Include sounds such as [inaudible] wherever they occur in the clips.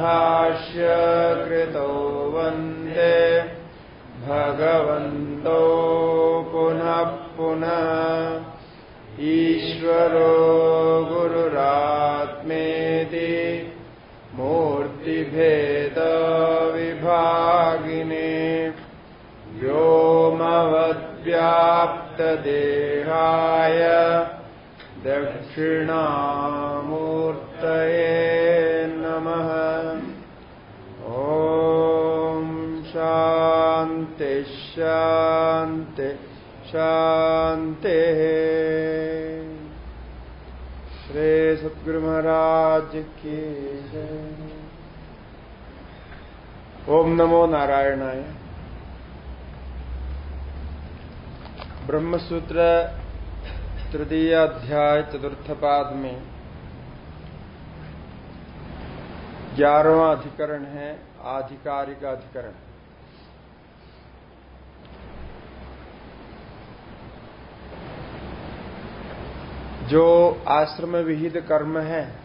सूत्रभाष्यकृतो वन्दे भगवन्तो पुनः पुनः ईश्वरो गुरुरात्मेति मूर्तिभेदविभागिने व्योमवद्व्याप्तदेहाय दक्षिणामूर्तये शान्ति शान्तिः श्री सद्गुरु महाराज की ओम नमो नारायणाय। ब्रह्मसूत्र तृतीय अध्याय चतुर्थ पाद में ग्यारहवा अधिकरण है, आधिकारिक अधिकरण। जो आश्रम विहित कर्म है,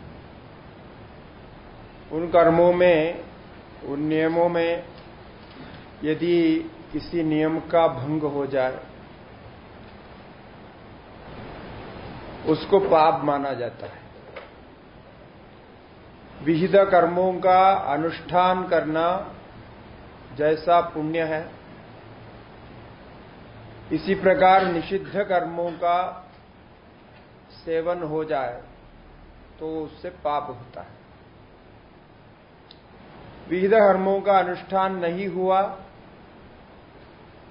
उन कर्मों में, उन नियमों में, यदि किसी नियम का भंग हो जाए, उसको पाप माना जाता है। विहित कर्मों का अनुष्ठान करना जैसा पुण्य है, इसी प्रकार निषिद्ध कर्मों का सेवन हो जाए तो उससे पाप होता है। विविध कर्मों का अनुष्ठान नहीं हुआ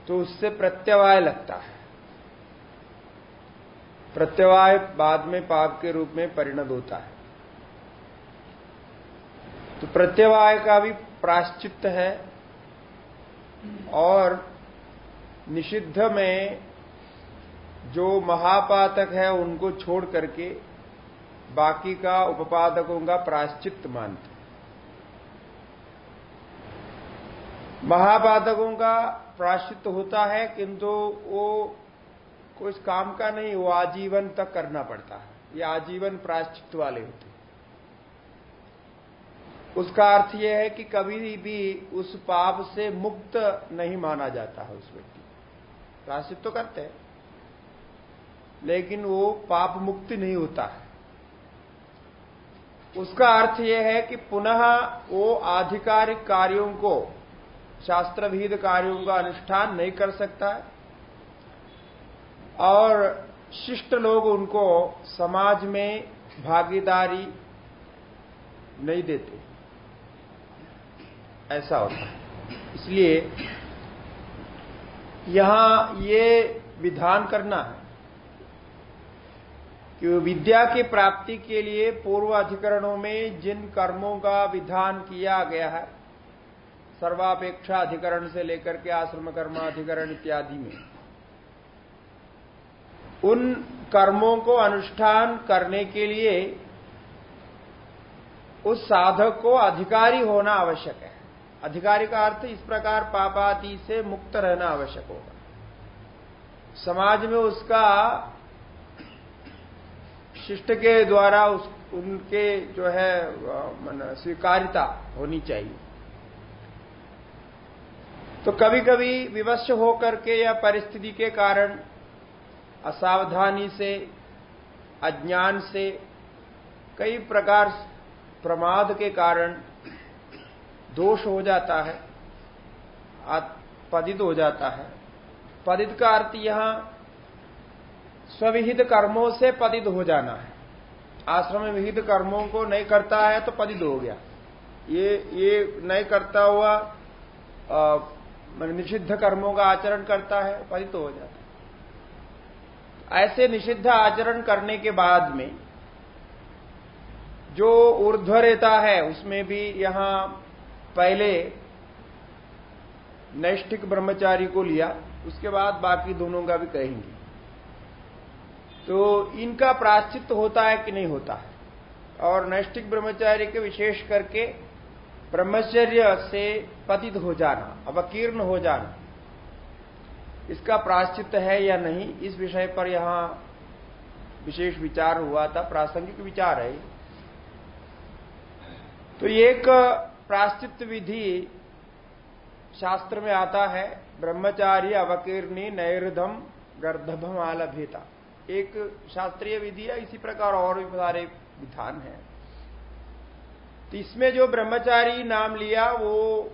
तो उससे प्रत्यवाय लगता है। प्रत्यवाय बाद में पाप के रूप में परिणत होता है। तो प्रत्यवाय का भी प्राश्चित है और निषिद्ध में जो महापातक है, उनको छोड़ करके बाकी का उपपादकों का प्राश्चित मानते महापातकों का प्राश्चित होता है, किंतु वो कोई काम का नहीं, वो आजीवन तक करना पड़ता है। ये आजीवन प्राश्चित वाले होते उसका अर्थ यह है कि कभी भी उस पाप से मुक्त नहीं माना जाता है उस व्यक्ति। प्राश्चित तो करते हैं। लेकिन वो पाप मुक्ति नहीं होता है। उसका अर्थ यह है कि पुनः वो आधिकारिक कार्यों को शास्त्रविहित कार्यों का अनुष्ठान नहीं कर सकता है। और शिष्ट लोग उनको समाज में भागीदारी नहीं देते। ऐसा होता है। इसलिए यहाँ ये विधान करना है। कि विद्या की प्राप्ति के लिए पूर्व अधिकरणों में जिन कर्मों का विधान किया गया है, सर्वापेक्षा अधिकरण से लेकर के आश्रम कर्माधिकरण इत्यादि में, उन कर्मों को अनुष्ठान करने के लिए उस साधक को अधिकारी होना आवश्यक है। अधिकारी का अर्थ इस प्रकार पापाति से मुक्त रहना आवश्यक होगा। समाज में उसका शिष्ट के द्वारा उस, उनके जो है स्वीकारिता होनी चाहिए। तो कभी कभी विवश होकर के या परिस्थिति के कारण, असावधानी से, अज्ञान से, कई प्रकार प्रमाद के कारण दोष हो जाता है पदित हो जाता है। पदित का अर्थ यहाँ स्वविहित कर्मों से पदित हो जाना है। आश्रम विहित कर्मों को नहीं करता है तो पदित हो गया। ये ये नहीं करता हुआ निषिद्ध कर्मों का आचरण करता है पदित हो जाता है। ऐसे निषिद्ध आचरण करने के बाद में जो ऊर्ध्वरेता है, उसमें भी यहाँ पहले नैष्ठिक ब्रह्मचारी को लिया, उसके बाद बाकी दोनों का भी कहेंगे। तो इनका प्राश्चित होता है कि नहीं होता है? और नैष्ठिक ब्रह्मचारी के विशेष करके ब्रह्मचर्य से पतित हो जाना, अवकीर्ण हो जाना, इसका प्राश्चित है या नहीं, इस विषय पर यहाँ विशेष विचार हुआ था, प्रासंगिक विचार है तो एक प्राश्चित विधि शास्त्र में आता है ब्रह्मचार्य अवकीर्णी नैर्धम गर्धभम आलभेता एक शास्त्रीय विधि है, इसी प्रकार और भी सारे विधान है। तो इसमें जो ब्रह्मचारी नाम लिया, वो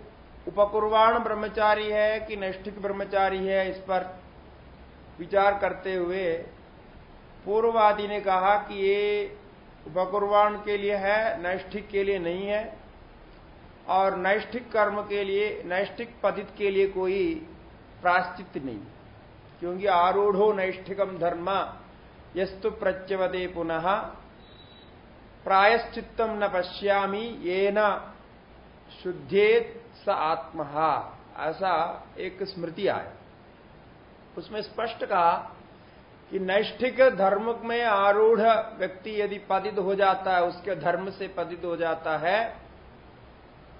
उपकुर्वाण ब्रह्मचारी है कि नैष्ठिक ब्रह्मचारी है, इस पर विचार करते हुए पूर्ववादी ने कहा कि ये उपकुर्वाण के लिए है, नैष्ठिक के लिए नहीं है, और नैष्ठिक कर्म के लिए, नैष्ठिक पतित के लिए कोई प्राश्चित नहीं। क्योंकि आरूढ़ो नैष्ठिकम धर्म, यस्तु प्रत्यवदे पुनः। प्रायश्चित्तम न पश्यामी ये न शुद्धेत स आत्म। ऐसा एक स्मृति आया। उसमें स्पष्ट कहा कि नैष्ठिक धर्म में आरूढ़ व्यक्ति यदि पतित हो जाता है, उसके धर्म से पतित हो जाता है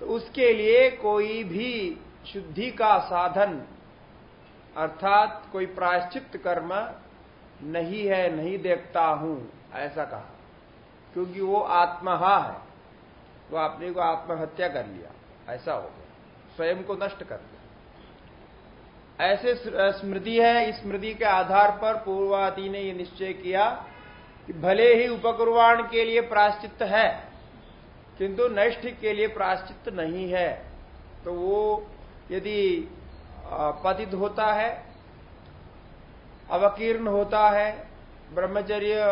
तो उसके लिए कोई भी शुद्धि का साधन अर्थात कोई प्रायश्चित कर्म नहीं है, नहीं देखता हूँ, ऐसा कहा। क्योंकि वो आत्महा है वो अपने को आत्महत्या कर लिया। ऐसा हो गया। स्वयं को नष्ट कर दिया। ऐसे स्मृति है। इस स्मृति के आधार पर पूर्वादि ने यह निश्चय किया कि भले ही उपकुर्वाण के लिए प्राश्चित है, किंतु नष्ट के लिए प्राश्चित नहीं है। तो वो यदि पतित होता है अवकीर्ण होता है ब्रह्मचर्य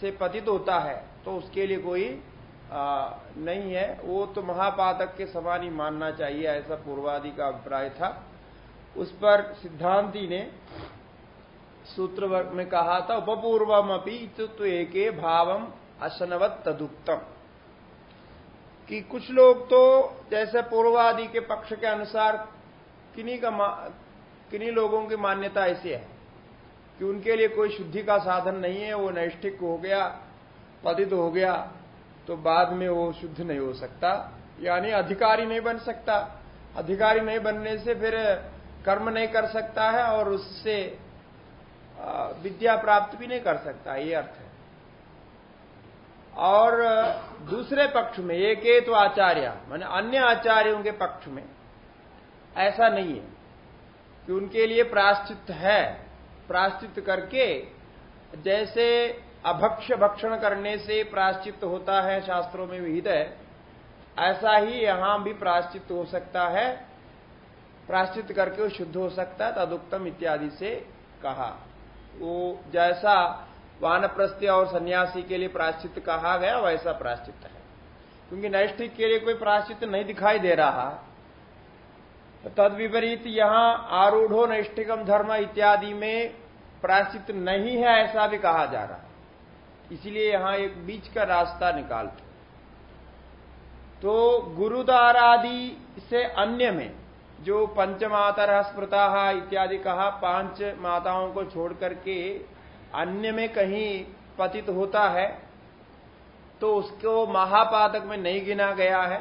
से पतित होता है तो उसके लिए कोई आ, नहीं है। वो तो महापातक के समान ही मानना चाहिए ऐसा पूर्वादि का अभिप्राय था। उस पर सिद्धांति ने सूत्र में कहा था उपपूर्वम अपनी तो एक भावम असनवत तदुक्तम। कि कुछ लोग तो जैसे पूर्वादि के पक्ष के अनुसार किन्हीं का किन्हीं लोगों की मान्यता ऐसी है कि उनके लिए कोई शुद्धि का साधन नहीं है, वो नैष्ठिक हो गया, पतित हो गया तो बाद में वो शुद्ध नहीं हो सकता, यानी अधिकारी नहीं बन सकता। अधिकारी नहीं बनने से फिर कर्म नहीं कर सकता है और उससे विद्या प्राप्त भी नहीं कर सकता, ये अर्थ है। और दूसरे पक्ष में, एक तो आचार्य, मान अन्य आचार्यों के पक्ष में ऐसा नहीं है कि उनके लिए प्राश्चित है। प्राश्चित करके जैसे अभक्ष भक्षण करने से प्राश्चित होता है, शास्त्रों में विहित है, ऐसा ही यहाँ भी प्राश्चित हो सकता है। प्राश्चित करके वो शुद्ध हो सकता है, तदुक्तम इत्यादि से कहा। वो जैसा वानप्रस्थ्य और सन्यासी के लिए प्राश्चित कहा गया, वैसा प्राश्चित है। क्योंकि नैष्ठिक के लिए कोई प्राश्चित नहीं दिखाई दे रहा। तद विपरीत यहाँ आरूढ़ो नैष्ठिकम धर्म इत्यादि में प्राश्चित नहीं है, ऐसा भी कहा जा रहा इसलिए यहाँ एक बीच का रास्ता निकालते तो गुरुदारादि से अन्य में जो पंचमातर स्मृता इत्यादि कहा, पाँच माताओं को छोड़ करके अन्य में कहीं पतित होता है तो उसको महापातक में नहीं गिना गया है।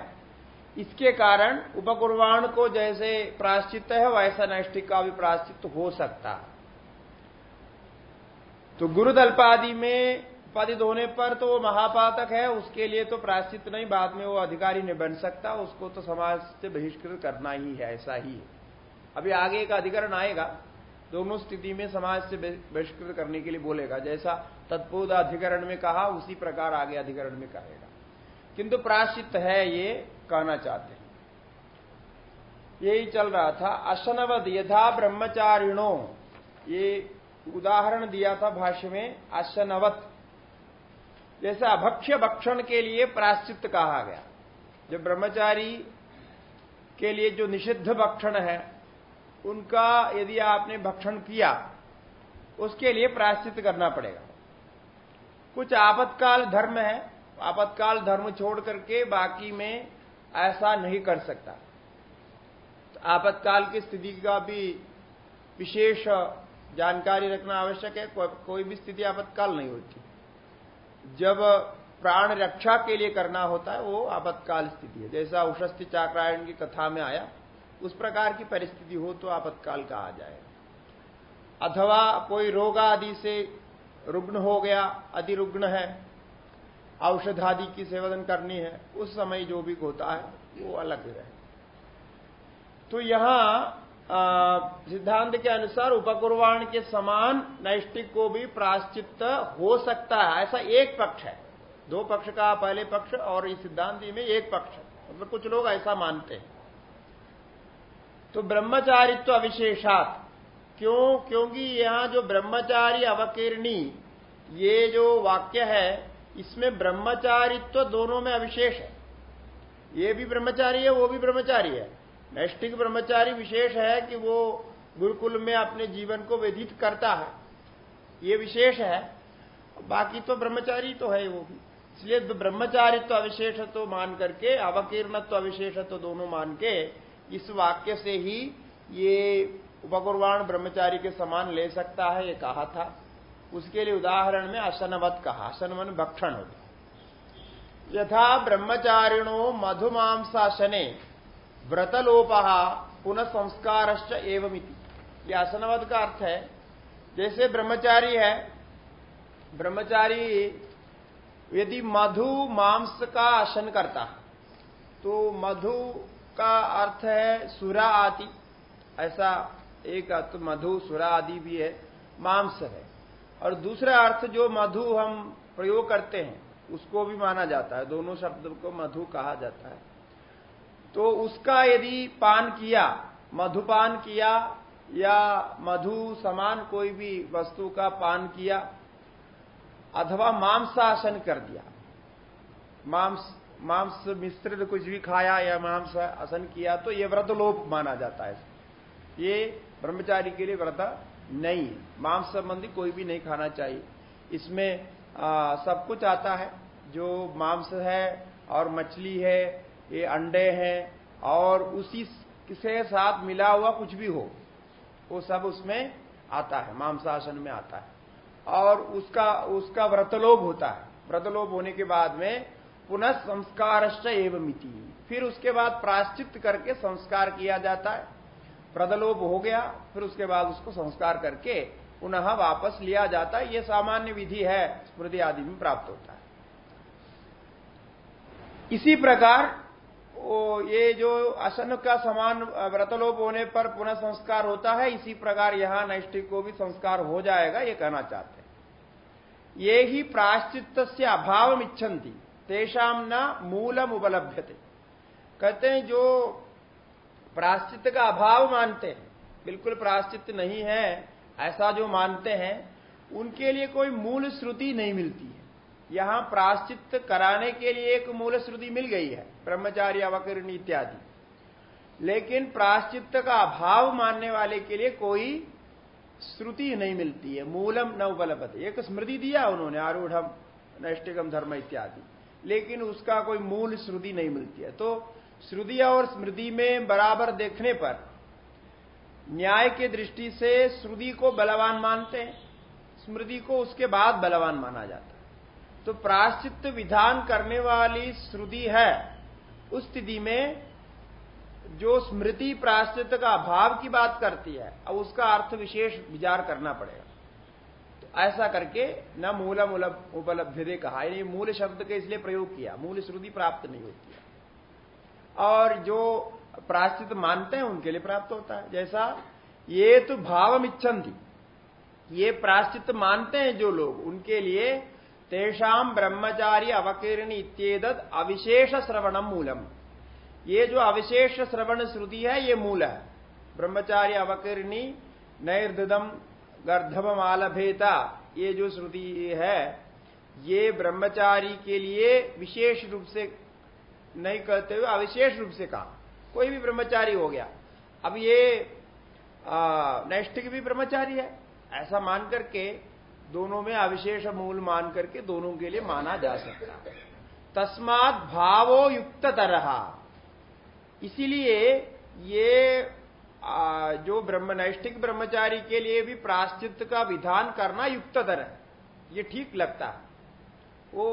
इसके कारण उपकुर्वाण को जैसे प्राश्चित है, वैसा नैष्ठिक का भी प्राश्चित हो सकता। तो गुरुदल्पादि में पतित होने पर तो वो महापातक है, उसके लिए तो प्राश्चित नहीं, बाद में वो अधिकारी नहीं बन सकता, उसको तो समाज से बहिष्कृत करना ही है, ऐसा ही है। अभी आगे का अधिकरण आएगा, दोनों स्थिति में समाज से बहिष्कृत करने के लिए बोलेगा, जैसा तत्पूर्व अधिकरण में कहा, उसी प्रकार आगे अधिकरण में कहेगा। किंतु प्राश्चित है ये कहना चाहते हैं। यही चल रहा था। अशनवद यथा ब्रह्मचारिणों, ये उदाहरण दिया था भाष्य में अशनवत जैसे अभक्ष्य भक्षण के लिए प्राश्चित कहा गया। जो ब्रह्मचारी के लिए जो निषिद्ध भक्षण है, उनका यदि आपने भक्षण किया, उसके लिए प्राश्चित करना पड़ेगा। कुछ आपत्काल धर्म है आपातकाल धर्म छोड़ करके बाकी में ऐसा नहीं कर सकता। तो आपातकाल की स्थिति का भी विशेष जानकारी रखना आवश्यक है को, कोई भी स्थिति आपातकाल नहीं होती। जब प्राण रक्षा के लिए करना होता है वो आपातकाल स्थिति है। जैसा उषस्थि चाक्रायण की कथा में आया उस प्रकार की परिस्थिति हो तो आपातकाल कहा जाए। अथवा कोई रोग आदि से रुग्ण हो गया अधिरुग्ण है औषध आदि की सेवन करनी है, उस समय जो भी होता है, वो अलग है। तो यहाँ सिद्धांत के अनुसार उपकुर्वाण के समान नैष्टिक को भी प्राश्चित हो सकता है। ऐसा एक पक्ष है। दो पक्ष का पहले पक्ष और इस सिद्धांति में एक पक्ष मतलब कुछ लोग ऐसा मानते हैं। तो ब्रह्मचारित्व अविशेषात, क्यों? क्योंकि यहाँ जो ब्रह्मचारी अवकीर्णी, ये जो वाक्य है इसमें ब्रह्मचारित्व दोनों में अविशेष है। ये भी ब्रह्मचारी है, वो भी ब्रह्मचारी है। नैष्ठिक ब्रह्मचारी विशेष है कि वो गुरुकुल में अपने जीवन को व्यतीत करता है। ये विशेष है। बाकी तो ब्रह्मचारी तो है वो भी। इसलिए ब्रह्मचारित्व अविशेष तो मान करके, अवकीर्णत्व अविशेष तो दोनों मान के, इस वाक्य से ही ये उपकुर्वाण ब्रह्मचारी के समान ले सकता है, ये कहा था। उसके लिए उदाहरण में असनवत कहा असन मन भक्षण हो गया। यथा ब्रह्मचारिणो मधुमांसाशने व्रतलोपा पुनः संस्कार एवं ये असनवत का अर्थ है, जैसे ब्रह्मचारी है, ब्रह्मचारी यदि मधु मांस का आसन करता तो मधु का अर्थ है सुरा आदि। ऐसा एक अर्थ मधु, सुरा आदि भी है, मांस है। और दूसरा अर्थ जो मधु हम प्रयोग करते हैं, उसको भी माना जाता है। दोनों शब्द को मधु कहा जाता है। तो उसका यदि पान किया, मधुपान किया, या मधु समान कोई भी वस्तु का पान किया, अथवा मांसासन कर दिया, मांस मांस मिश्रित कुछ भी खाया या मांस आसन किया तो ये व्रत लोप माना जाता है। ये ब्रह्मचारी के लिए व्रत नहीं मांस संबंधी कोई भी नहीं खाना चाहिए। इसमें आ, सब कुछ आता है। जो मांस है और मछली है ये अंडे हैं और उसी से साथ मिला हुआ कुछ भी हो वो सब उसमें आता है मांसासन में आता है। और उसका उसका व्रतलोभ होता है। व्रतलोभ होने के बाद में पुनः संस्कार एवं मिति फिर उसके बाद प्राश्चित करके संस्कार किया जाता है। प्रदलोभ हो गया, फिर उसके बाद उसको संस्कार करके पुनः वापस लिया जाता है। ये सामान्य विधि है, स्मृति आदि में प्राप्त होता है। इसी प्रकार ये जो असन का समान व्रतलोप होने पर पुनः संस्कार होता है, इसी प्रकार यहाँ नैष्ठिक को भी संस्कार हो जाएगा, ये कहना चाहते हैं। ये ही प्राश्चित से अभाव इच्छन्ति तेषाम न मूलम उपलब्धते कहते हैं, जो प्राश्चित का अभाव मानते हैं। बिल्कुल प्राश्चित नहीं है, ऐसा जो मानते हैं, उनके लिए कोई मूल श्रुति नहीं मिलती है। यहाँ प्राश्चित कराने के लिए एक मूल श्रुति मिल गई है ब्रह्मचारी अवकरण इत्यादि। लेकिन प्राश्चित का अभाव मानने वाले के लिए कोई श्रुति नहीं मिलती है, मूलम न उपलब्ध एक स्मृति दिया उन्होंने आरूढ़ नैष्टिकम धर्म इत्यादि। लेकिन उसका कोई मूल श्रुति नहीं मिलती है। तो श्रुति और स्मृति में बराबर देखने पर न्याय के दृष्टि से श्रुति को बलवान मानते हैं, स्मृति को उसके बाद बलवान माना जाता है। तो प्राश्चित विधान करने वाली श्रुति है, उस स्थिति में जो स्मृति प्राश्चित का अभाव की बात करती है, अब उसका अर्थ विशेष विचार करना पड़ेगा। तो ऐसा करके न मूल मूल उपलब्धि कहा। मूल शब्द के इसलिए प्रयोग किया, मूल श्रुति प्राप्त नहीं होती और जो प्राश्चित मानते हैं, उनके लिए प्राप्त होता है। जैसा ये तो भावम इच्छन्ति। ये प्राश्चित मानते हैं जो लोग, उनके लिए तेषाम ब्रह्मचारी अवकीर्ण इत्येदत अविशेष श्रवणम मूलम। ये जो अविशेष श्रवण श्रुति है, ये मूल है। ब्रह्मचारी अवकीर्णी नैर्दम गर्धम आलभेता ये जो श्रुति है, ये ब्रह्मचारी के लिए विशेष रूप से नहीं कहते हुए अविशेष रूप से कहा। कोई भी ब्रह्मचारी हो गया। अब ये नैष्ठिक भी ब्रह्मचारी है। ऐसा मान करके दोनों में अविशेष मूल मान करके दोनों के लिए माना जा सकता तस्मात भावो युक्त तरह इसीलिए ये आ, जो ब्रह्म नैष्ठिक ब्रह्मचारी के लिए भी प्राश्चित का विधान करना युक्त तरह ये ठीक लगता है। वो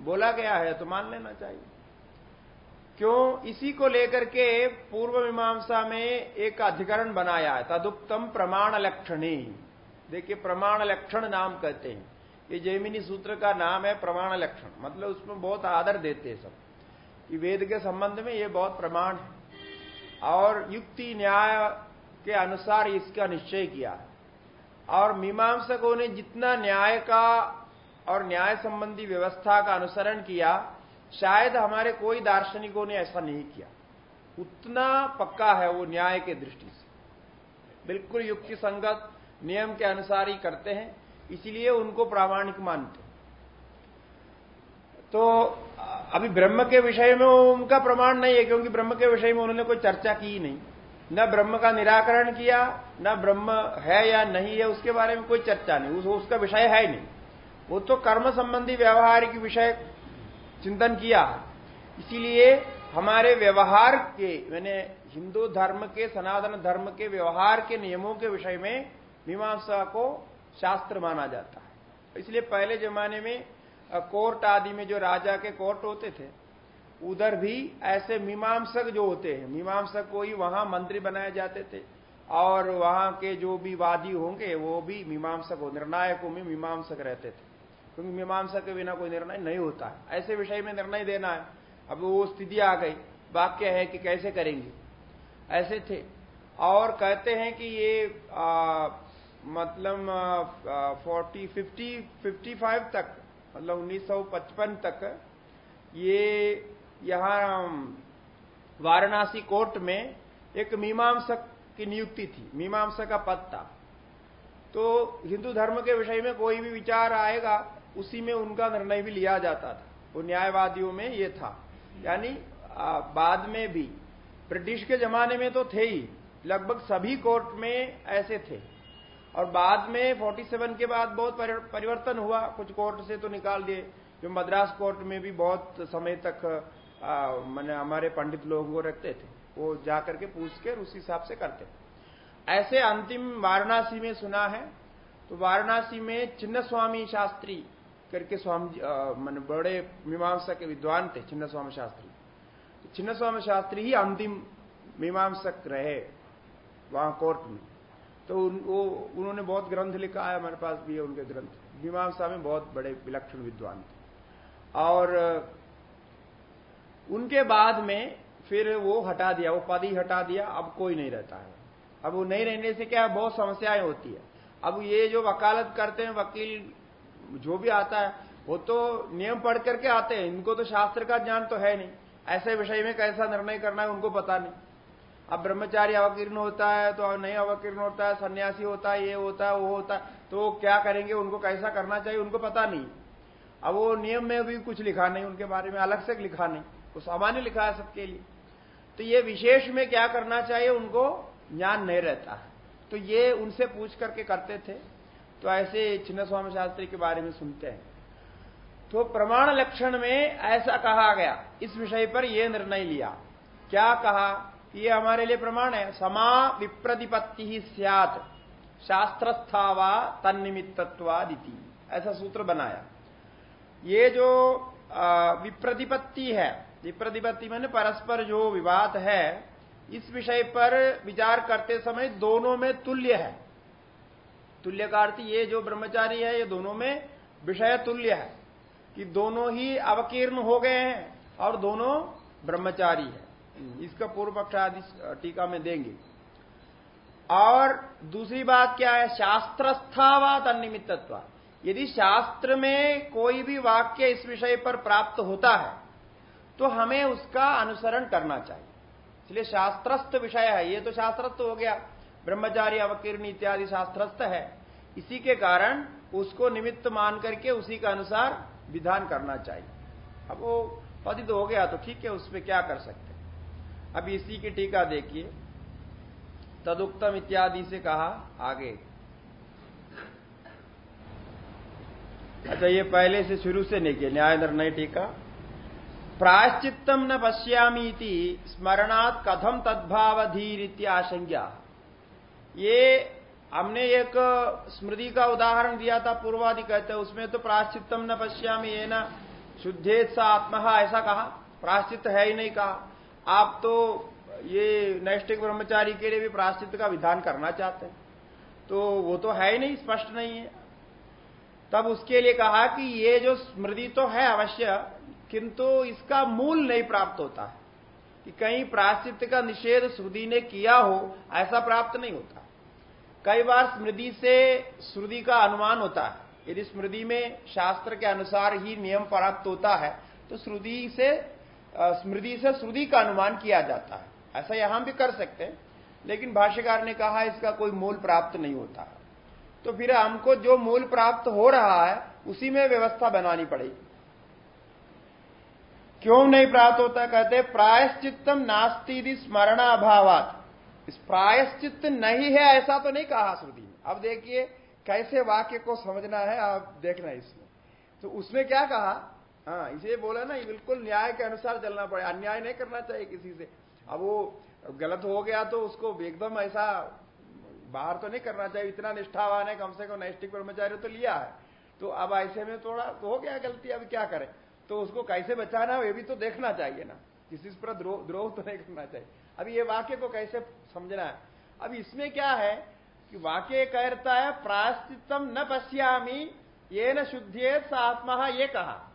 बोला गया है तो मान लेना चाहिए। क्यों? इसी को लेकर के पूर्व मीमांसा में एक अधिकरण बनाया है। तदुक्तम प्रमाण लक्षणी। देखिए, प्रमाण लक्षण नाम कहते हैं। ये जैमिनी सूत्र का नाम है प्रमाण लक्षण। मतलब उसमें बहुत आदर देते हैं सब। कि वेद के संबंध में ये बहुत प्रमाण है। और युक्ति न्याय के अनुसार इसका निश्चय किया है। और मीमांसकों ने जितना न्याय का और न्याय संबंधी व्यवस्था का अनुसरण किया शायद हमारे कोई दार्शनिकों ने ऐसा नहीं किया। उतना पक्का है वो न्याय के दृष्टि से। बिल्कुल युक्ति संगत नियम के अनुसार ही करते हैं इसलिए उनको प्रामाणिक मानते तो अभी ब्रह्म के विषय में उनका प्रमाण नहीं है क्योंकि ब्रह्म के विषय में उन्होंने कोई चर्चा की नहीं। न ब्रह्म का निराकरण किया न ब्रह्म है या नहीं है उसके बारे में कोई चर्चा नहीं। उस, उसका विषय है ही नहीं। वो तो कर्म संबंधी व्यवहारिक विषय चिंतन किया। इसीलिए हमारे व्यवहार के, मैंने हिंदू धर्म के, सनातन धर्म के व्यवहार के नियमों के विषय में मीमांसा को शास्त्र माना जाता है। इसलिए पहले जमाने में कोर्ट आदि में जो राजा के कोर्ट होते थे, उधर भी ऐसे मीमांसक जो होते हैं, मीमांसक को ही वहाँ मंत्री बनाए जाते थे और वहाँ के जो भी वादी होंगे, वो भी मीमांसक हो, निर्णायकों में मीमांसक रहते थे। क्योंकि मीमांसा के बिना कोई निर्णय नहीं होता है। ऐसे विषय में निर्णय देना है। अब वो स्थिति आ गई। वाक्य है कि कैसे करेंगे? ऐसे थे। और कहते हैं कि ये आ, मतलब फोर्टी फिफ्टी फिफ्टी फाइव तक मतलब उन्नीस सौ पचपन तक ये यहाँ वाराणसी कोर्ट में एक मीमांसक की नियुक्ति थी। मीमांसक का पद था। तो हिंदू धर्म के विषय में कोई भी विचार आएगा उसी में उनका निर्णय भी लिया जाता था। वो न्यायवादियों में ये था। यानी बाद में भी, ब्रिटिश के जमाने में तो थे ही, लगभग सभी कोर्ट में ऐसे थे। और बाद में 47 के बाद बहुत परिवर्तन हुआ। कुछ कोर्ट से तो निकाल दिए, जो मद्रास कोर्ट में भी बहुत समय तक मैंने हमारे पंडित लोगों को रखते थे। वो जाकर के पूछ के उस हिसाब से करते। ऐसे अंतिम वाराणसी में सुना है। तो वाराणसी में चिन्ह स्वामी शास्त्री करके स्वामी मान बड़े मीमांसा के विद्वान थे छिन्न स्वामी शास्त्री। छिन्न स्वामी शास्त्री ही अंतिम मीमांसक रहे वहाँ कोर्ट में। तो उन, वो उन्होंने बहुत ग्रंथ लिखा है हमारे पास भी है उनके ग्रंथ। मीमांसा में बहुत बड़े विलक्षण विद्वान थे। और उनके बाद में फिर वो हटा दिया वो पद ही हटा दिया अब कोई नहीं रहता है। अब वो नहीं रहने से क्या बहुत समस्याएँ होती है। अब ये जो वकालत करते हैं वकील जो भी आता है, वो तो नियम पढ़ करके आते हैं। इनको तो शास्त्र का ज्ञान तो है नहीं। ऐसे विषय में कैसा निर्णय करना है, उनको पता नहीं। अब ब्रह्मचारी अवकीर्ण होता है तो नहीं अवकीर्ण होता है, सन्यासी होता है, ये होता है, वो होता है तो क्या करेंगे, उनको कैसा करना चाहिए, उनको पता नहीं। अब वो नियम में भी कुछ लिखा नहीं, उनके बारे में अलग से लिखा नहीं। वो सामान्य लिखा है सबके लिए। तो ये विशेष में क्या करना चाहिए, उनको ज्ञान नहीं रहता। है तो ये उनसे पूछ करके करते थे। तो ऐसे छिन्न स्वामी शास्त्री के बारे में सुनते हैं। तो प्रमाण लक्षण में ऐसा कहा गया, इस विषय पर यह निर्णय लिया। क्या कहा? कि ये हमारे लिए प्रमाण है। समा विप्रतिपत्ति ही सियात शास्त्रस्थावा तन्निमित्तत्वादिति। ऐसा सूत्र बनाया। ये जो विप्रतिपत्ति है, विप्रतिपत्ति मैंने परस्पर जो विवाद है, इस विषय पर विचार करते समय दोनों में तुल्य है। तुल्य का अर्थ ये जो ब्रह्मचारी है, ये दोनों में विषय तुल्य है कि दोनों ही अवकीर्ण हो गए हैं और दोनों ब्रह्मचारी है। इसका पूर्व पक्ष आदि टीका में देंगे। और दूसरी बात क्या है? शास्त्रस्थावात अनिमित्तत्व यदि शास्त्र में कोई भी वाक्य इस विषय पर प्राप्त होता है तो हमें उसका अनुसरण करना चाहिए। इसलिए शास्त्रस्थ विषय है, ये तो शास्त्रस्थ हो गया। ब्रह्मचारी अवकीर्ण इत्यादि शास्त्रस्थ है। इसी के कारण उसको निमित्त मान करके उसी के अनुसार विधान करना चाहिए। अब वो पतित हो गया तो ठीक है उसमें क्या कर सकते अब इसी की टीका देखिए। तदुक्तम इत्यादि से कहा आगे। अच्छा ये पहले से शुरू से नहीं किया न्याय निर्णय टीका। प्राश्चितम न पश्यामी स्मरणात् कथम तद्भावधीर आशंका ये हमने एक स्मृति का उदाहरण दिया था, पूर्वादि कहते हैं, उसमें तो प्राश्चितम न पश्यामी ये ना शुद्धेत सा आत्मा ऐसा कहा। प्राश्चित है ही नहीं कहा। आप तो ये नैष्टिक ब्रह्मचारी के लिए भी प्राश्चित का विधान करना चाहते हैं। तो वो तो है ही नहीं, स्पष्ट नहीं है। तब उसके लिए कहा कि ये जो स्मृति तो है अवश्य, किंतु इसका मूल नहीं प्राप्त होता है। कि कहीं प्राश्चित का निषेध श्रुति ने किया हो, ऐसा प्राप्त नहीं होता। कई बार स्मृति से श्रुति का अनुमान होता है। यदि स्मृति में शास्त्र के अनुसार ही नियम प्राप्त होता है तो श्रुति से स्मृति से श्रुति का अनुमान किया जाता है। ऐसा यहाँ भी कर सकते हैं, लेकिन भाष्यकार ने कहा इसका कोई मूल प्राप्त नहीं होता। तो फिर हमको जो मूल प्राप्त हो रहा है, उसी में व्यवस्था बनानी पड़ेगी। क्यों नहीं प्राप्त होता? कहते प्रायश्चितम नास्ती स्मरण अभावात इस प्रायश्चित नहीं है, ऐसा तो नहीं कहा श्रुति में अब देखिए, कैसे वाक्य को समझना है, आप देखना इसमें। तो उसने क्या कहा? हाँ इसे बोला ना बिल्कुल न्याय के अनुसार चलना पड़े। अन्याय नहीं करना चाहिए किसी से। अब वो गलत हो गया तो उसको एकदम ऐसा बाहर तो नहीं करना चाहिए। इतना निष्ठावान है, कम से कम नैष्टिक कर्मचारी तो लिया है। तो अब ऐसे में थोड़ा तो हो गया गलती, अब क्या करें? तो उसको कैसे बचाना है, ये भी तो देखना चाहिए ना। किसी पर द्रोह तो नहीं करना चाहिए। अब ये वाक्य को कैसे समझना है? अब इसमें क्या है कि वाक्य कहता है प्राश्चितम न पश्यामी ये न शुद्धियत आत्मा ये कहा।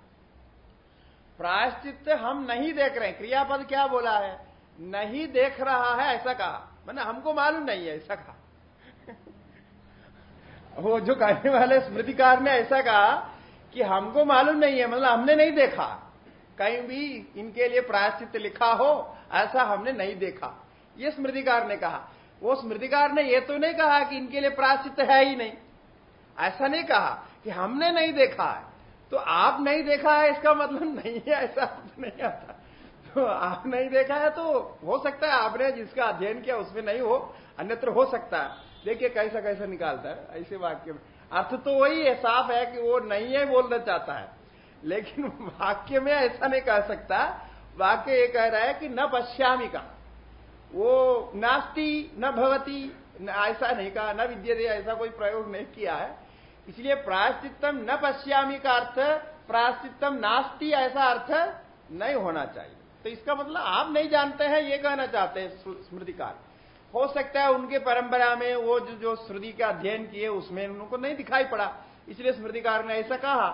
प्राश्चित हम नहीं देख रहे हैं। क्रियापद क्या बोला है? नहीं देख रहा है, ऐसा कहा। मैंने हमको मालूम नहीं है, ऐसा कहा। [laughs] वो जो कहने वाले स्मृतिकार ने ऐसा कहा कि हमको मालूम नहीं है मतलब हमने नहीं देखा। कहीं भी इनके लिए प्रायश्चित लिखा हो ऐसा हमने नहीं देखा। ये स्मृतिकार ने कहा। वो स्मृतिकार ने ये तो नहीं कहा कि इनके लिए प्रायश्चित है ही नहीं। ऐसा नहीं कहा कि हमने नहीं देखा है। तो आप नहीं देखा है, इसका मतलब नहीं है, ऐसा तो नहीं आता। तो आप नहीं देखा है तो हो सकता है आपने जिसका अध्ययन किया उसमें नहीं हो, अन्यत्र हो सकता है। देखिए कैसा कैसा निकालता है, ऐसे वाक्य में। अर्थ तो वही है, साफ़ है कि वो नहीं है, बोलना चाहता है। लेकिन वाक्य में ऐसा नहीं कह सकता वाक्य ये कह रहा है कि न पश्यामी का। वो नास्ती न भवती ऐसा नहीं कहा न विद्य ऐसा कोई प्रयोग नहीं किया है। इसलिए प्रायश्चितम न पश्यामी का अर्थ प्रायश्चितम नास्ती ऐसा अर्थ नहीं होना चाहिए। तो इसका मतलब आप नहीं जानते हैं ये कहना चाहते हैं स्मृतिकार। हो सकता है उनके परंपरा में वो जो, जो श्रुति का अध्ययन किए उसमें उनको नहीं दिखाई पड़ा। इसलिए स्मृतिकार ने ऐसा कहा।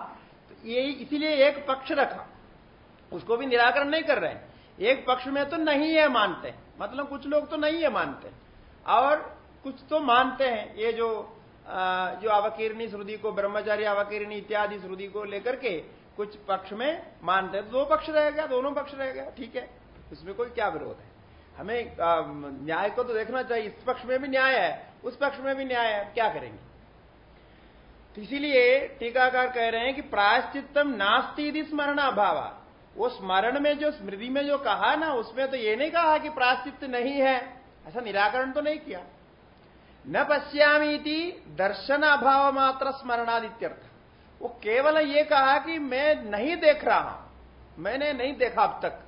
तो ये इसीलिए एक पक्ष रखा। उसको भी निराकरण नहीं कर रहे हैं। एक पक्ष में तो नहीं है मानते। मतलब कुछ लोग तो नहीं है मानते। और कुछ तो मानते हैं। ये जो आ, जो अवकीर्णी श्रुति को ब्रह्मचारी अवकीर्णी इत्यादि श्रुति को लेकर के कुछ पक्ष में मानते हैं। दो पक्ष रह गया दोनों पक्ष रह गया। ठीक है। उसमें कोई क्या विरोध है? हमें न्याय को तो देखना चाहिए। इस पक्ष में भी न्याय है उस पक्ष में भी न्याय है। क्या करेंगे? तो इसीलिए टीकाकार कह रहे हैं कि प्रायश्चितम नास्ती स्मरण अभाव वो स्मरण में जो, स्मृति में जो कहा ना, उसमें तो ये नहीं कहा कि प्राश्चित नहीं है। ऐसा निराकरण तो नहीं किया। न पश्यामी दर्शन अभाव मात्र स्मरणादित्यर्थ। वो केवल ये कहा कि मैं नहीं देख रहा मैंने नहीं देखा अब तक।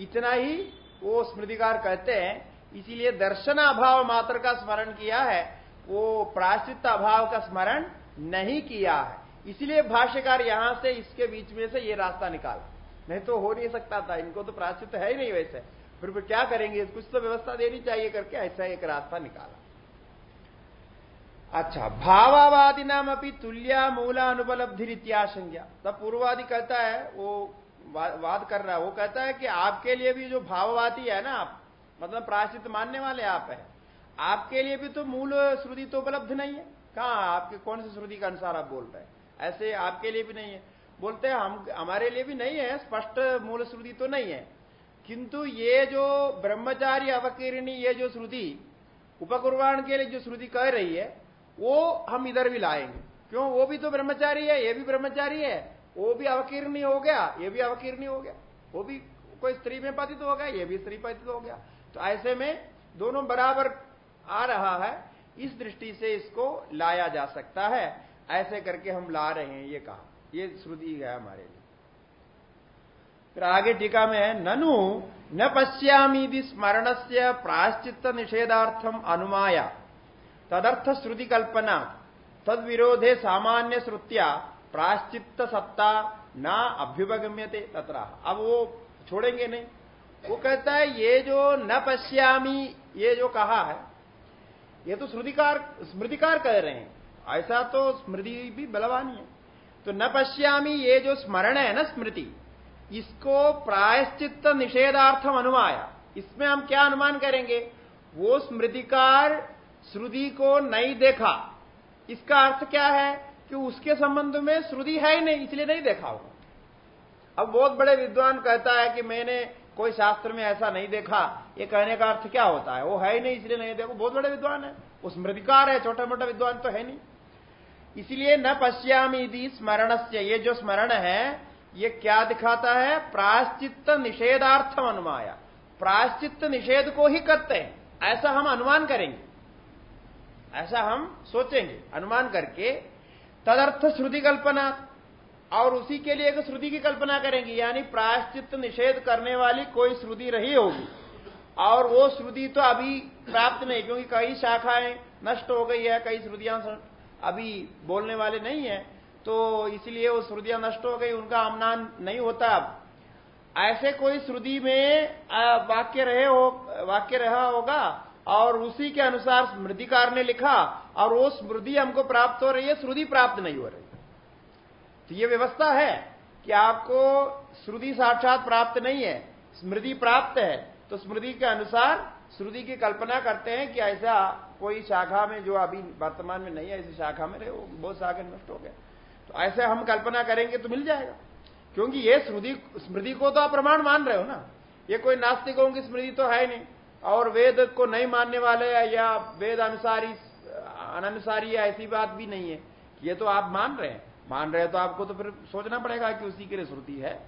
इतना ही वो स्मृतिकार कहते हैं, इसीलिए दर्शन अभाव मात्र का स्मरण किया है। वो प्राश्चित अभाव का स्मरण नहीं किया है। इसलिए भाष्यकार यहाँ से इसके बीच में से ये रास्ता निकाला। नहीं तो हो नहीं सकता था, इनको तो प्राश्चित है ही नहीं वैसे। फिर फिर क्या करेंगे? कुछ तो व्यवस्था देनी चाहिए करके ऐसा एक रास्ता निकाला। अच्छा भावावादी नाम अपनी तुल्या मूला अनुपलब्धि रित्याशंज्ञा तब पूर्ववादी कहता है, वो वाद कर रहा है। वो कहता है कि आपके लिए भी जो भाववादी है ना आप मतलब प्राश्चित मानने वाले आप है, आपके लिए भी तो मूल श्रुति तो उपलब्ध नहीं है। कहा? आपके कौन सी श्रुति के अनुसार आप बोल रहे हैं? ऐसे आपके लिए भी नहीं है। बोलते हैं, हम, हमारे लिए भी नहीं है, स्पष्ट मूल श्रुति तो नहीं है। किंतु ये जो ब्रह्मचारी अवकीर्णी, ये जो श्रुति, उपकुर्बान के लिए जो श्रुति कह रही है, वो हम इधर भी लाएँगे। क्यों? वो भी तो ब्रह्मचारी है, ये भी ब्रह्मचारी है। वो भी अवकीर्णी हो गया, ये भी अवकीर्णी हो गया। वो भी कोई स्त्री में पतित हो गया, ये भी स्त्री पतित हो गया। तो ऐसे में दोनों बराबर आ रहा है, इस दृष्टि से इसको लाया जा सकता है। ऐसे करके हम ला रहे हैं ये कहा। ये श्रुति है हमारे लिए। फिर आगे टीका में है, ननु, न पश्यामी स्मरण से प्राश्चित निषेधार्थम अनुमाया। तदर्थ श्रुति कल्पना तद विरोधे सामान्य श्रुतिया प्राश्चित सत्ता न अभ्युपगम्यते तथा अब वो छोड़ेंगे नहीं। वो कहता है, ये जो न पश्यामी, ये जो कहा है, ये तो श्रुतिकार, स्मृतिकार कह रहे हैं। ऐसा तो स्मृति भी बलवानी है। तो न पश्यामी ये जो स्मरण है ना स्मृति, इसको प्रायश्चित निषेधार्थम अनुमाया इसमें हम क्या अनुमान करेंगे? वो स्मृतिकार श्रुति को नहीं देखा। इसका अर्थ क्या है? कि उसके संबंध में श्रुति है ही नहीं, इसलिए नहीं देखा होगा। अब बहुत बड़े विद्वान कहता है कि मैंने कोई शास्त्र में ऐसा नहीं देखा। ये कहने का अर्थ क्या होता है? वो है ही नहीं, इसलिए नहीं देखो। बहुत बड़े विद्वान है। वो स्मृतिकार है छोटा मोटा विद्वान तो है नहीं। इसलिए न पश्यामी स्मरण से ये जो स्मरण है, ये क्या दिखाता है? प्राश्चित निषेधार्थम अनुमाया प्राश्चित निषेध को ही करते हैं। ऐसा हम अनुमान करेंगे। ऐसा हम सोचेंगे। अनुमान करके तदर्थ श्रुति कल्पना और उसी के लिए एक श्रुति की कल्पना करेंगे। यानी प्रायश्चित निषेध करने वाली कोई श्रुति रही होगी। और वो श्रुति तो अभी प्राप्त नहीं, क्योंकि कई शाखाएँ नष्ट हो गई है, कई श्रुतियाँ अभी बोलने वाले नहीं है तो इसलिए वो श्रुतियाँ नष्ट हो गई, उनका आमनान नहीं होता अब। ऐसे कोई श्रुति में वाक्य रहे हो, वाक्य रहा होगा, और उसी के अनुसार स्मृतिकार ने लिखा, और वो स्मृति हमको प्राप्त हो रही है, श्रुति प्राप्त नहीं हो रही। तो ये व्यवस्था है कि आपको श्रुति साक्षात प्राप्त नहीं है, स्मृति प्राप्त है तो स्मृति के अनुसार श्रुति की कल्पना करते हैं कि ऐसा कोई शाखा में जो अभी वर्तमान में नहीं है ऐसी शाखा में रहे, वो बहुत शाखा नष्ट हो गया। तो ऐसे हम कल्पना करेंगे तो मिल जाएगा। क्योंकि ये श्रुति, स्मृति को तो आप प्रमाण मान रहे हो ना। ये कोई नास्तिकों की स्मृति तो है नहीं। और वेद को नहीं मानने वाले या वेद अनुसारी अनुसारी ऐसी बात भी नहीं है। ये तो आप मान रहे हैं। मान रहे हैं तो आपको तो फिर सोचना पड़ेगा कि उसी के लिए श्रुति है।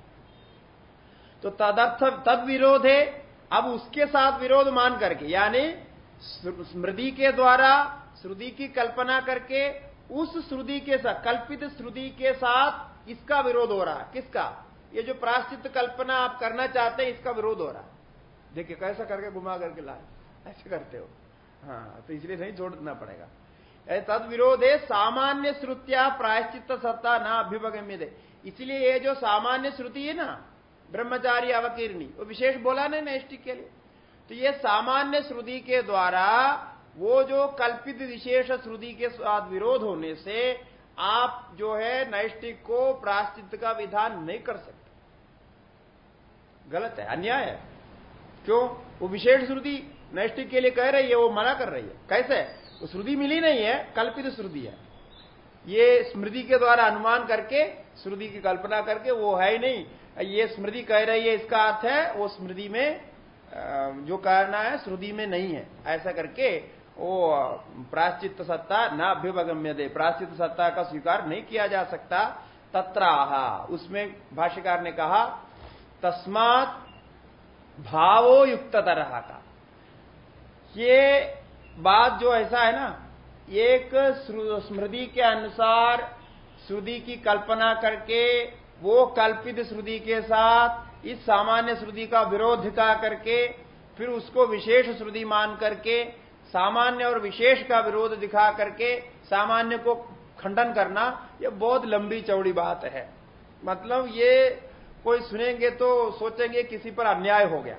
तो तदर्थ तद विरोध है अब उसके साथ विरोध मान करके, यानी स्मृति के द्वारा, श्रुति की कल्पना करके, उस श्रुति के साथ, कल्पित श्रुति के साथ इसका विरोध हो रहा है। किसका? ये जो प्राश्चित कल्पना आप करना चाहते हैं, इसका विरोध हो रहा है। देखिए, कैसा करके घुमा करके लाए। ऐसे करते हो। हाँ तो इसलिए नहीं छोड़ना पड़ेगा। तद विरोधे सामान्य श्रुतिया प्रायश्चित सत्ता ना अभ्युपगम्य दे इसलिए ये जो सामान्य श्रुति है ना ब्रह्मचारी अवकीर्णी। वो विशेष बोला नहीं नैष्टिक के लिए। तो ये सामान्य श्रुति के द्वारा वो जो कल्पित विशेष श्रुति के साथ विरोध होने से आप जो है नैष्टिक को प्राश्चित का विधान नहीं कर सकते। गलत है, अन्याय है। क्यों? वो विशेष श्रुति नैष्टिक के लिए कह रही है, वो मना कर रही है। कैसे? वो श्रुति मिली नहीं है, कल्पित श्रुति है। ये स्मृति के द्वारा अनुमान करके, श्रुति की कल्पना करके वो है ही नहीं। ये स्मृति कह रही है, इसका अर्थ है, वो स्मृति में जो कहना है श्रुति में नहीं है। ऐसा करके वो प्राश्चित सत्ता न अभ्युपगम्य दे प्राश्चित सत्ता का स्वीकार नहीं किया जा सकता। तत्राहा, उसमें भाष्यकार ने कहा, तस्मात भावो युक्त तरह का। ये बात जो ऐसा है ना, एक स्मृति के अनुसार, श्रुति की कल्पना करके वो कल्पित श्रुति के साथ, इस सामान्य श्रुति का विरोध का करके, फिर उसको विशेष श्रुति मान करके, सामान्य और विशेष का विरोध दिखा करके, सामान्य को खंडन करना, ये बहुत लंबी चौड़ी बात है। मतलब ये कोई सुनेंगे तो सोचेंगे किसी पर अन्याय हो गया।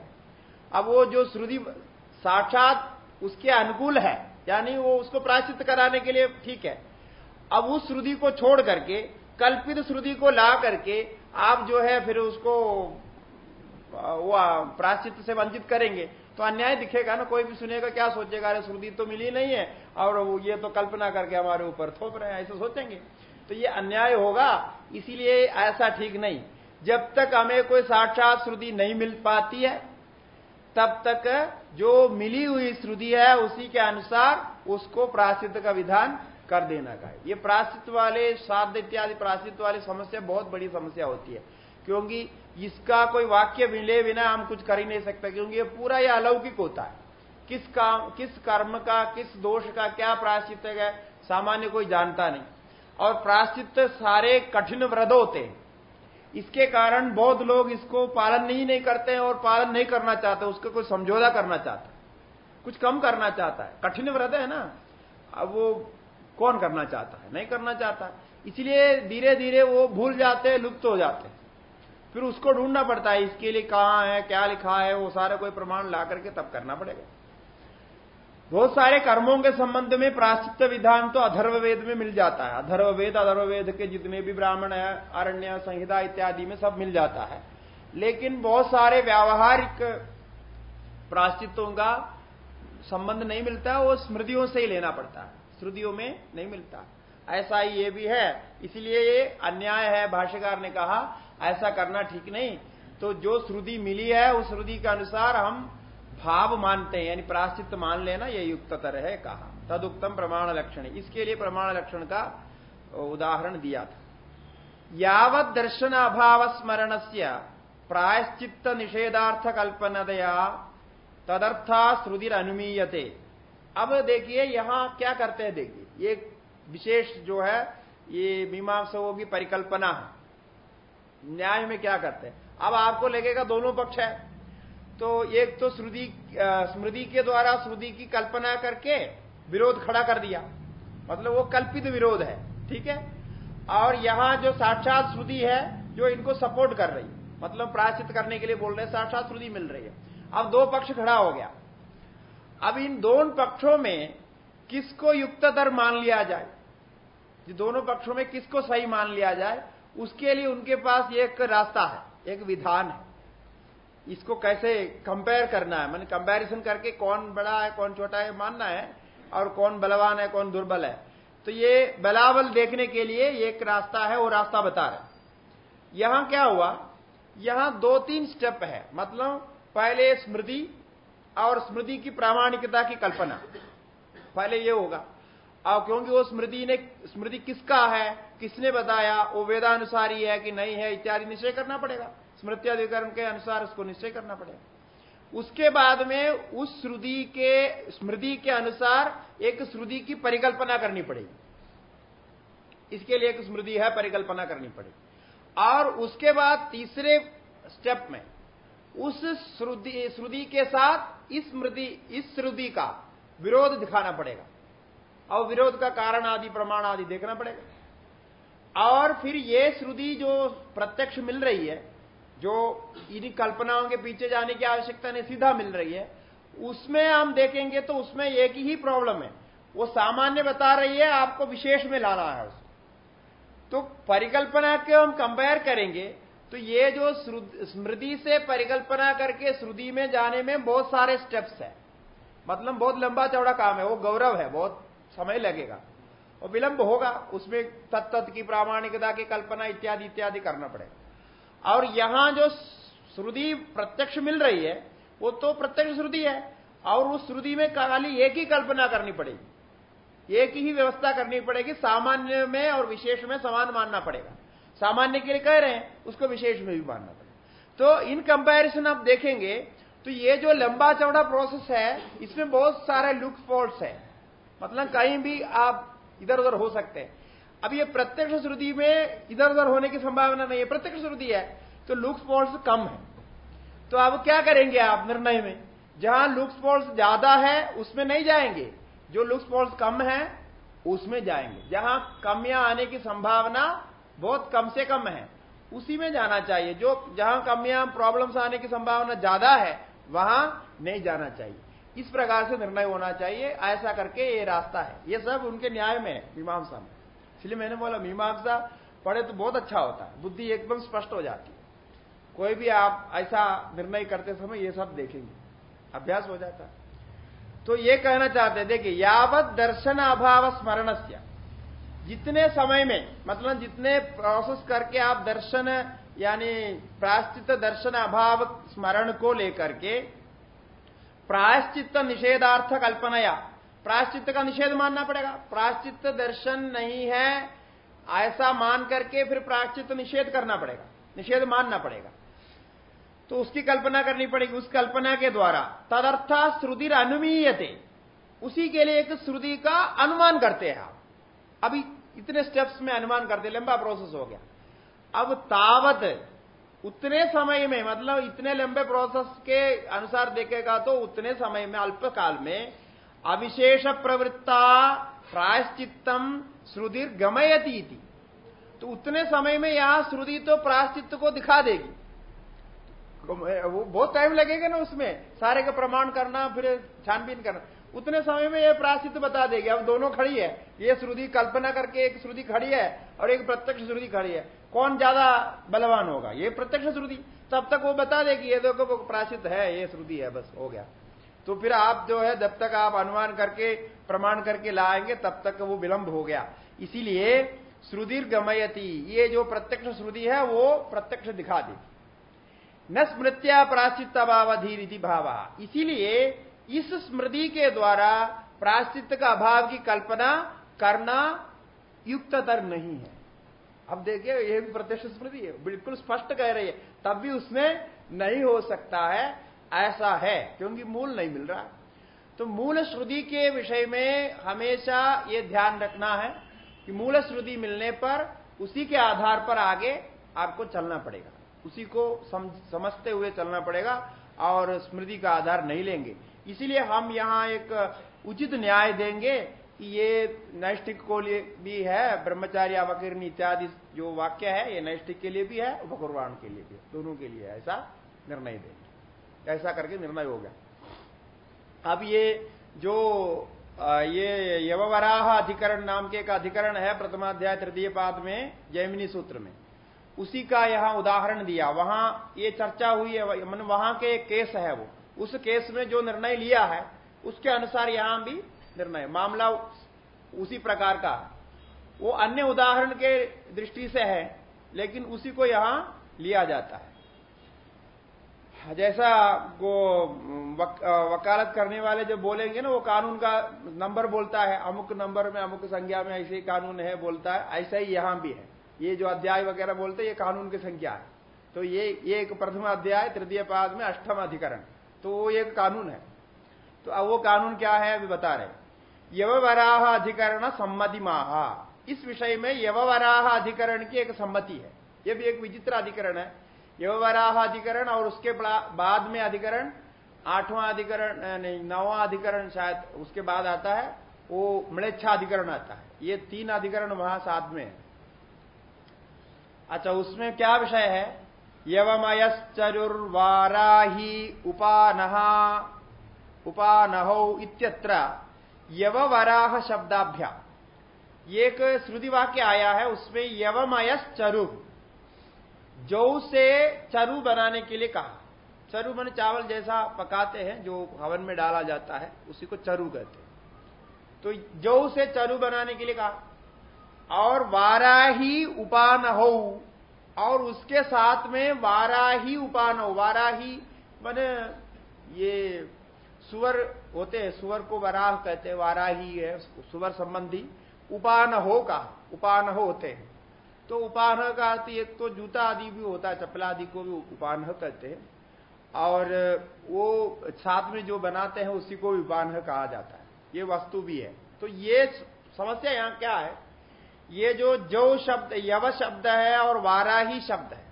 अब वो जो श्रुति साक्षात उसके अनुकूल है, यानी वो उसको प्राश्चित कराने के लिए ठीक है। अब उस श्रुति को छोड़ करके कल्पित श्रुति को ला करके आप जो है फिर उसको वो प्राश्चित से वंचित करेंगे। तो अन्याय दिखेगा ना, कोई भी सुनेगा, क्या सोचेगा, अरे श्रुति तो मिली नहीं है, और ये तो कल्पना करके हमारे ऊपर थोप रहे हैं, ऐसे सोचेंगे। तो ये अन्याय होगा, इसीलिए ऐसा ठीक नहीं। जब तक हमें कोई साक्षात श्रुति नहीं मिल पाती है, तब तक जो मिली हुई श्रुति है, उसी के अनुसार उसको प्राश्चित का विधान कर देना का ये प्राश्चित वाले श्राद्ध इत्यादि प्राश्चित वाली समस्या, बहुत बड़ी समस्या होती है। क्योंकि इसका कोई वाक्य मिले बिना हम कुछ कर ही नहीं सकते, क्योंकि ये पूरा ये अलौकिक होता है। किस काम, किस कर्म का, किस दोष का क्या प्राश्चित है, सामान्य कोई जानता नहीं। और प्राश्चित सारे कठिन व्रत होते हैं। इसके कारण बहुत लोग इसको पालन नहीं नहीं करते हैं और पालन नहीं करना चाहते, उसका कोई समझौता करना चाहता कुछ कम करना चाहता है। कठिन व्रत है ना। अब वो कौन करना चाहता है? नहीं करना चाहता। इसलिए धीरे धीरे वो भूल जाते हैं, लुप्त हो जाते हैं। फिर उसको ढूंढना पड़ता है, इसके लिए कहाँ है, क्या लिखा है, वो सारा कोई प्रमाण ला करके तब करना पड़ेगा। बहुत सारे कर्मों के संबंध में प्राश्चित विधान तो अधर्व वेद में मिल जाता है। अधर्व वेद अधर्व वेद के जितने भी ब्राह्मण है अरण्य संहिता इत्यादि में सब मिल जाता है। लेकिन बहुत सारे व्यावहारिक प्राश्चितों का संबंध नहीं मिलता, वो स्मृतियों से ही लेना पड़ता है। श्रुतियों में नहीं मिलता। ऐसा ही ये भी है। इसलिए ये अन्याय है, भाष्यकार ने कहा, ऐसा करना ठीक नहीं। तो जो श्रुति मिली है, उस श्रुति के अनुसार हम भाव मानते हैं, यानी प्राश्चित मान लेना, ये युक्ततर है कहा। तदुक्तम प्रमाण लक्षण। इसके लिए प्रमाण लक्षण का उदाहरण दिया था। यावत दर्शन अभाव स्मरण से प्रायश्चित निषेधार्थ कल्पनदया तदर्था श्रुतिर अनुमीयते अब देखिए यहाँ क्या करते हैं, देखिए, ये विशेष जो है, ये मीमांसों की परिकल्पना है। न्याय में क्या करते हैं? अब आपको लगेगा दोनों पक्ष है। तो एक तो श्रुति स्मृति के द्वारा श्रुति की कल्पना करके विरोध खड़ा कर दिया। मतलब वो कल्पित विरोध है, ठीक है? और यहाँ जो साक्षात श्रुति है, जो इनको सपोर्ट कर रही है मतलब प्रायश्चित करने के लिए बोल रहे साक्षात श्रुति मिल रही है। अब दो पक्ष खड़ा हो गया। अब इन दोनों पक्षों में किसको युक्त दर मान लिया जाए? जो दोनों पक्षों में किसको सही मान लिया जाए? उसके लिए उनके पास एक रास्ता है, एक विधान है। इसको कैसे कंपेयर करना है? मैंने कंपैरिजन करके कौन बड़ा है, कौन छोटा है, मानना है, और कौन बलवान है, कौन दुर्बल है। तो ये बलाबल देखने के लिए एक रास्ता है, वो रास्ता बता रहे यहाँ क्या हुआ? यहाँ दो तीन स्टेप है। मतलब पहले स्मृति और स्मृति की प्रामाणिकता की कल्पना। पहले ये होगा। और क्योंकि वो स्मृति ने, स्मृति किसका है, किसने बताया, वो वेदानुसारी है कि नहीं है, इत्यादि निश्चय करना पड़ेगा। स्मृति अधिकरण के अनुसार उसको निश्चय करना पड़ेगा। उसके बाद में उस श्रुति के, स्मृति के अनुसार एक श्रुति की परिकल्पना करनी पड़ेगी। इसके लिए एक स्मृति है, परिकल्पना करनी पड़ेगी। और उसके बाद तीसरे स्टेप में उस श्रुति के साथ इस स्मृति इस श्रुति का विरोध दिखाना पड़ेगा। और विरोध का कारण आदि, प्रमाण आदि देखना पड़ेगा। और फिर ये श्रुति जो प्रत्यक्ष मिल रही है, जो इन कल्पनाओं के पीछे जाने की आवश्यकता नहीं, सीधा मिल रही है, उसमें हम देखेंगे तो उसमें एक ही प्रॉब्लम है। वो सामान्य बता रही है, आपको विशेष में लाना है उसको तो परिकल्पना के हम कंपेयर करेंगे तो ये जो स्मृति से परिकल्पना करके श्रुति में जाने में बहुत सारे स्टेप्स है। मतलब बहुत लंबा चौड़ा काम है, वो गौरव है, बहुत समय लगेगा। और विलंब होगा, उसमें तत्त की, प्रामाणिकता की कल्पना इत्यादि इत्यादि करना पड़ेगा। और यहाँ जो श्रुति प्रत्यक्ष मिल रही है, वो तो प्रत्यक्ष श्रुति है, और उस श्रुति में खाली एक ही कल्पना करनी पड़ेगी। एक ही व्यवस्था करनी पड़ेगी, सामान्य में और विशेष में समान मानना पड़ेगा। सामान्य के लिए कह रहे हैं, उसको विशेष में भी मानना पड़ेगा। तो इन कंपैरिजन आप देखेंगे तो ये जो लंबा चौड़ा प्रोसेस है, इसमें बहुत सारे लुक फॉल्ट है। मतलब कहीं भी आप इधर उधर हो सकते हैं। अब ये प्रत्यक्ष श्रुति में इधर उधर होने की संभावना नहीं है। प्रत्यक्ष श्रुति है तो लुक्स फॉल्ट कम है। तो अब क्या करेंगे आप निर्णय में? जहाँ लुक्स फॉल्ट ज़्यादा है, उसमें नहीं जाएँगे। जो लुक्स फॉल्ट कम है, उसमें जाएँगे। जहाँ कमियाँ आने की संभावना बहुत कम से कम है। उसी में जाना चाहिए। जो जहाँ कमियाँ प्रॉब्लम्स आने की संभावना ज़्यादा है, वहाँ नहीं जाना चाहिए। इस प्रकार से निर्णय होना चाहिए। ऐसा करके ये रास्ता है। ये सब उनके न्याय में है, मीमांसा में। इसलिए मैंने बोला, मीमांसा पढ़े तो बहुत अच्छा होता है। बुद्धि एकदम स्पष्ट हो जाती है। कोई भी आप ऐसा निर्णय करते समय ये सब देखेंगे। अभ्यास हो जाता है। तो ये कहना चाहते देखिए यावत दर्शन अभाव स्मरण जितने समय में मतलब जितने प्रोसेस करके आप दर्शन, यानी प्रायश्चित दर्शन अभाव स्मरण को लेकर के, प्रायश्चित निषेधार्थ कल्पनाया। प्रायश्चित का निषेध मानना पड़ेगा। प्रायश्चित दर्शन नहीं है, ऐसा मान करके फिर प्रायश्चित निषेध करना पड़ेगा। निषेध मानना पड़ेगा। तो उसकी कल्पना करनी पड़ेगी। उस कल्पना के द्वारा तदर्था श्रुति अनुमीयते उसी के लिए एक श्रुति का अनुमान करते हैं आप। अभी इतने स्टेप्स में अनुमान करते लंबा प्रोसेस हो गया। अब तावत, उतने समय में मतलब इतने लंबे प्रोसेस के अनुसार देखेगा तो उतने समय में अल्पकाल में, अविशेष प्रवृत्ता प्रायश्चितम श्रुति गमयती थी तो उतने समय में यहाँ श्रुति तो प्रायश्चित को दिखा देगी। वो बहुत टाइम लगेगा ना उसमें। सारे का प्रमाण करना, फिर छानबीन करना। उतने समय में ये प्राश्चित बता देगी। अब दोनों खड़ी है। ये श्रुति कल्पना करके एक श्रुति खड़ी है और एक प्रत्यक्ष श्रुति खड़ी है। कौन ज़्यादा बलवान होगा? ये प्रत्यक्ष श्रुति। तब तक वो बता देगी ये देखो, वो प्राचित है, ये श्रुति है, बस, हो गया। तो फिर आप जो है, जब तक आप अनुमान करके, प्रमाण करके लाएँगे, तब तक वो विलंब हो गया। इसीलिए श्रुतिर गमयती, ये जो प्रत्यक्ष श्रुति है, वो प्रत्यक्ष दिखा देगी न स्मृत्या प्राश्चित अभावधीरिति भावा। इसीलिए इस स्मृति के द्वारा प्राश्चित का अभाव की कल्पना करना युक्ततर नहीं है। अब देखिए यह भी प्रत्यक्ष स्मृति है बिल्कुल स्पष्ट कह रही है तब भी उसमें नहीं हो सकता है ऐसा है क्योंकि मूल नहीं मिल रहा। तो मूल श्रुति के विषय में हमेशा ये ध्यान रखना है कि मूल श्रुति मिलने पर उसी के आधार पर आगे आपको चलना पड़ेगा उसी को सम, समझते हुए चलना पड़ेगा और स्मृति का आधार नहीं लेंगे। इसीलिए हम यहाँ एक उचित न्याय देंगे कि ये नैष्टिक को लिए भी है, ब्रह्मचारी अवकीर्ण इत्यादि जो वाक्य है, ये नैष्टिक के लिए भी है उपकुर्वाण के लिए भी दोनों के लिए ऐसा निर्णय देंगे। ऐसा करके निर्णय हो गया। अब ये जो ये यवराह अधिकरण नाम के एक अधिकरण है, प्रथमाध्याय तृतीय पाद में, जैमिनी सूत्र में। उसी का यहाँ उदाहरण दिया। वहाँ ये चर्चा हुई है, मन वहाँ के एक केस है वो। उस केस में जो निर्णय लिया है उसके अनुसार यहाँ भी निर्णय मामला उसी प्रकार का वो अन्य उदाहरण के दृष्टि से है लेकिन उसी को यहाँ लिया जाता है। जैसा वो वक, वकालत करने वाले जो बोलेंगे ना वो कानून का नंबर बोलता है अमुक नंबर में अमुक संख्या में ऐसे ही कानून है बोलता है ऐसा ही यहाँ भी है। ये जो अध्याय वगैरह बोलते हैं ये कानून की संख्या है। तो ये ये एक प्रथम अध्याय तृतीय पाद में अष्टम अधिकरण। तो वो एक कानून है। तो अब वो कानून क्या है, अभी बता रहे यवराह अधिकरण सम्मति माहा इस विषय में यवराह अधिकरण की एक सम्मति है। यह भी एक विचित्र अधिकरण है। यवराह अधिकरण और उसके बाद में अधिकरण, आठवां अधिकरण नहीं, नवा अधिकरण शायद उसके बाद आता है, वो मृच्छा अधिकरण आता है। ये तीन अधिकरण वहाँ साथ में है। अच्छा उसमें क्या विषय है? यवमयश्चरुर्वाराही उपानहा उपानहो इत्यत्र यववराह शब्दाभ्या एक श्रुति वाक्य आया है, उसमें यवमयश्चरु जौ से चरु बनाने के लिए कहा। चरु मन चावल जैसा पकाते हैं, जो हवन में डाला जाता है, उसी को चरु कहते हैं। तो जौ से चरु बनाने के लिए कहा। और वाराही उपान हो और उसके साथ में वाराही उपान, वाराही मैंने ये सुवर होते हैं सुवर को वराह कहते हैं, वाराही है सुवर संबंधी। उपान हो का, उपान हो होते हैं। तो उपान का अर्थ एक तो जूता आदि भी होता है, चप्पल आदि को भी उपान कहते हैं। और वो साथ में जो बनाते हैं, उसी को भी उपान कहा जाता है। ये वस्तु भी है। तो ये समस्या यहाँ क्या है? ये जो जो शब्द, यव शब्द है और वाराही शब्द है,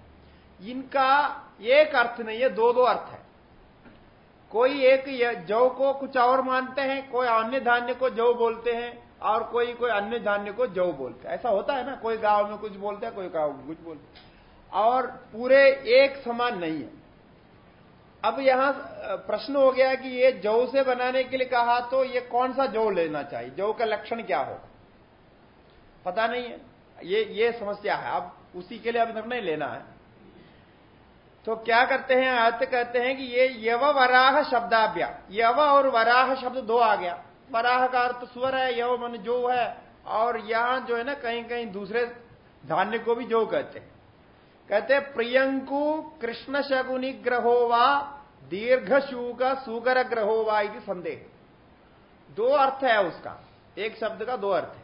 इनका एक अर्थ नहीं है दो दो अर्थ है। कोई एक जौ को कुछ और मानते हैं, कोई अन्य धान्य को जौ बोलते हैं, और कोई कोई अन्य धान्य को जौ बोलते हैं। ऐसा होता है ना, कोई गाँव में कुछ बोलते हैं, कोई गाँव में कुछ बोलते हैं। और पूरे एक समान नहीं है। अब यहाँ प्रश्न हो गया कि ये जौ से बनाने के लिए कहा तो ये कौन सा जौ लेना चाहिए? जौ का लक्षण क्या होगा? पता नहीं है। ये ये समस्या है। अब उसी के लिए अब निर्णय लेना है। तो क्या करते हैं? अर्थ कहते हैं कि ये यव वराह शब्दाभ्या। यव और वराह शब्द दो आ गया। वराह का अर्थ स्वर है, यव मन जो है, और यहाँ जो है ना कहीं कहीं दूसरे धान्य को भी जो कहते हैं। कहते प्रियंकु कृष्ण शगुनी ग्रहो वा दीर्घ शूक सुगर ग्रहो वा संदेह। दो अर्थ है उसका। एक शब्द का दो अर्थ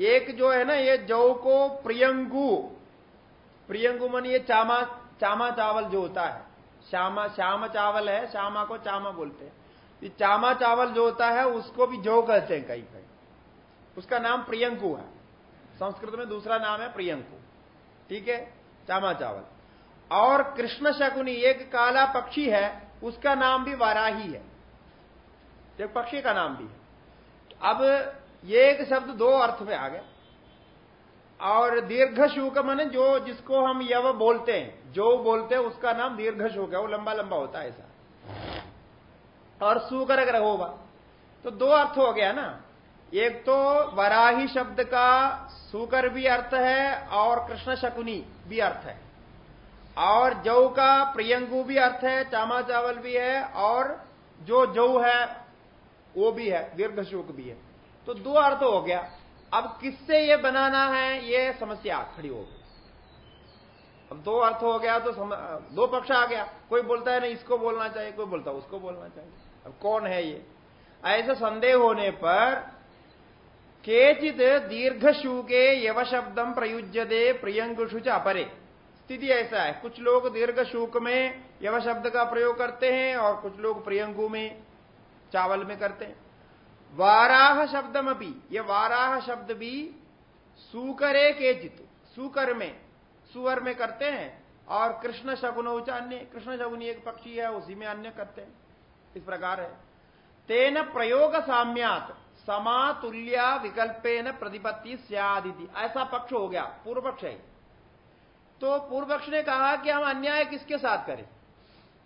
एक जो है ना, ये जौ को प्रियंकु प्रियंकु मन ये चामा चामा चावल जो होता है। श्यामा, श्याम चावल है, श्यामा को चामा बोलते हैं। ये चामा चावल जो होता है, उसको भी जो कहते हैं कहीं कहीं। उसका नाम प्रियंकु है। संस्कृत में दूसरा नाम है प्रियंकु। ठीक है? चामा चावल। और कृष्ण शकुनी, एक काला पक्षी है, उसका नाम भी वाराही है। एक पक्षी का नाम भी है। अब एक शब्द दो अर्थ में आ गए और दीर्घ शूक मन जो जिसको हम यव बोलते हैं, जो बोलते हैं, उसका नाम दीर्घ शूक है, वो लंबा लंबा होता है ऐसा। और सुकर अगर होगा तो दो अर्थ हो गया ना। एक तो वराही शब्द का सुकर भी अर्थ है और कृष्ण शकुनी भी अर्थ है। और जौ का प्रियंगु भी अर्थ है, चामा चावल भी है, और जो जौ है, वो भी है, दीर्घ शोक भी है। तो दो अर्थ हो गया। अब किससे ये बनाना है, ये समस्या खड़ी हो गई। अब दो अर्थ हो गया तो सम... दो पक्ष आ गया। कोई बोलता है ना इसको बोलना चाहिए, कोई बोलता है उसको बोलना चाहिए। अब कौन है ये? ऐसे संदेह होने पर केचित दीर्घ शूके यव शब्दम प्रयुज्य दे प्रियंगुषु च अपरे। स्थिति ऐसा है। कुछ लोग दीर्घ शूक में यव शब्द का प्रयोग करते हैं और कुछ लोग प्रियंगु में, चावल में करते हैं। वाराह शब्दम भी ये वाराह शब्द भी सुकरे के चित सुकर में सुअर में करते हैं, और कृष्ण शगुन अन्य, कृष्ण शगुनी एक पक्षी है, उसी में अन्य करते हैं, इस प्रकार है। तेन प्रयोग साम्यात, समातुल्या विकल्पेन प्रतिपत्ति सियादिति, ऐसा पक्ष हो गया, पूर्व पक्ष है। तो पूर्व पक्ष ने कहा कि हम अन्याय किसके साथ करें?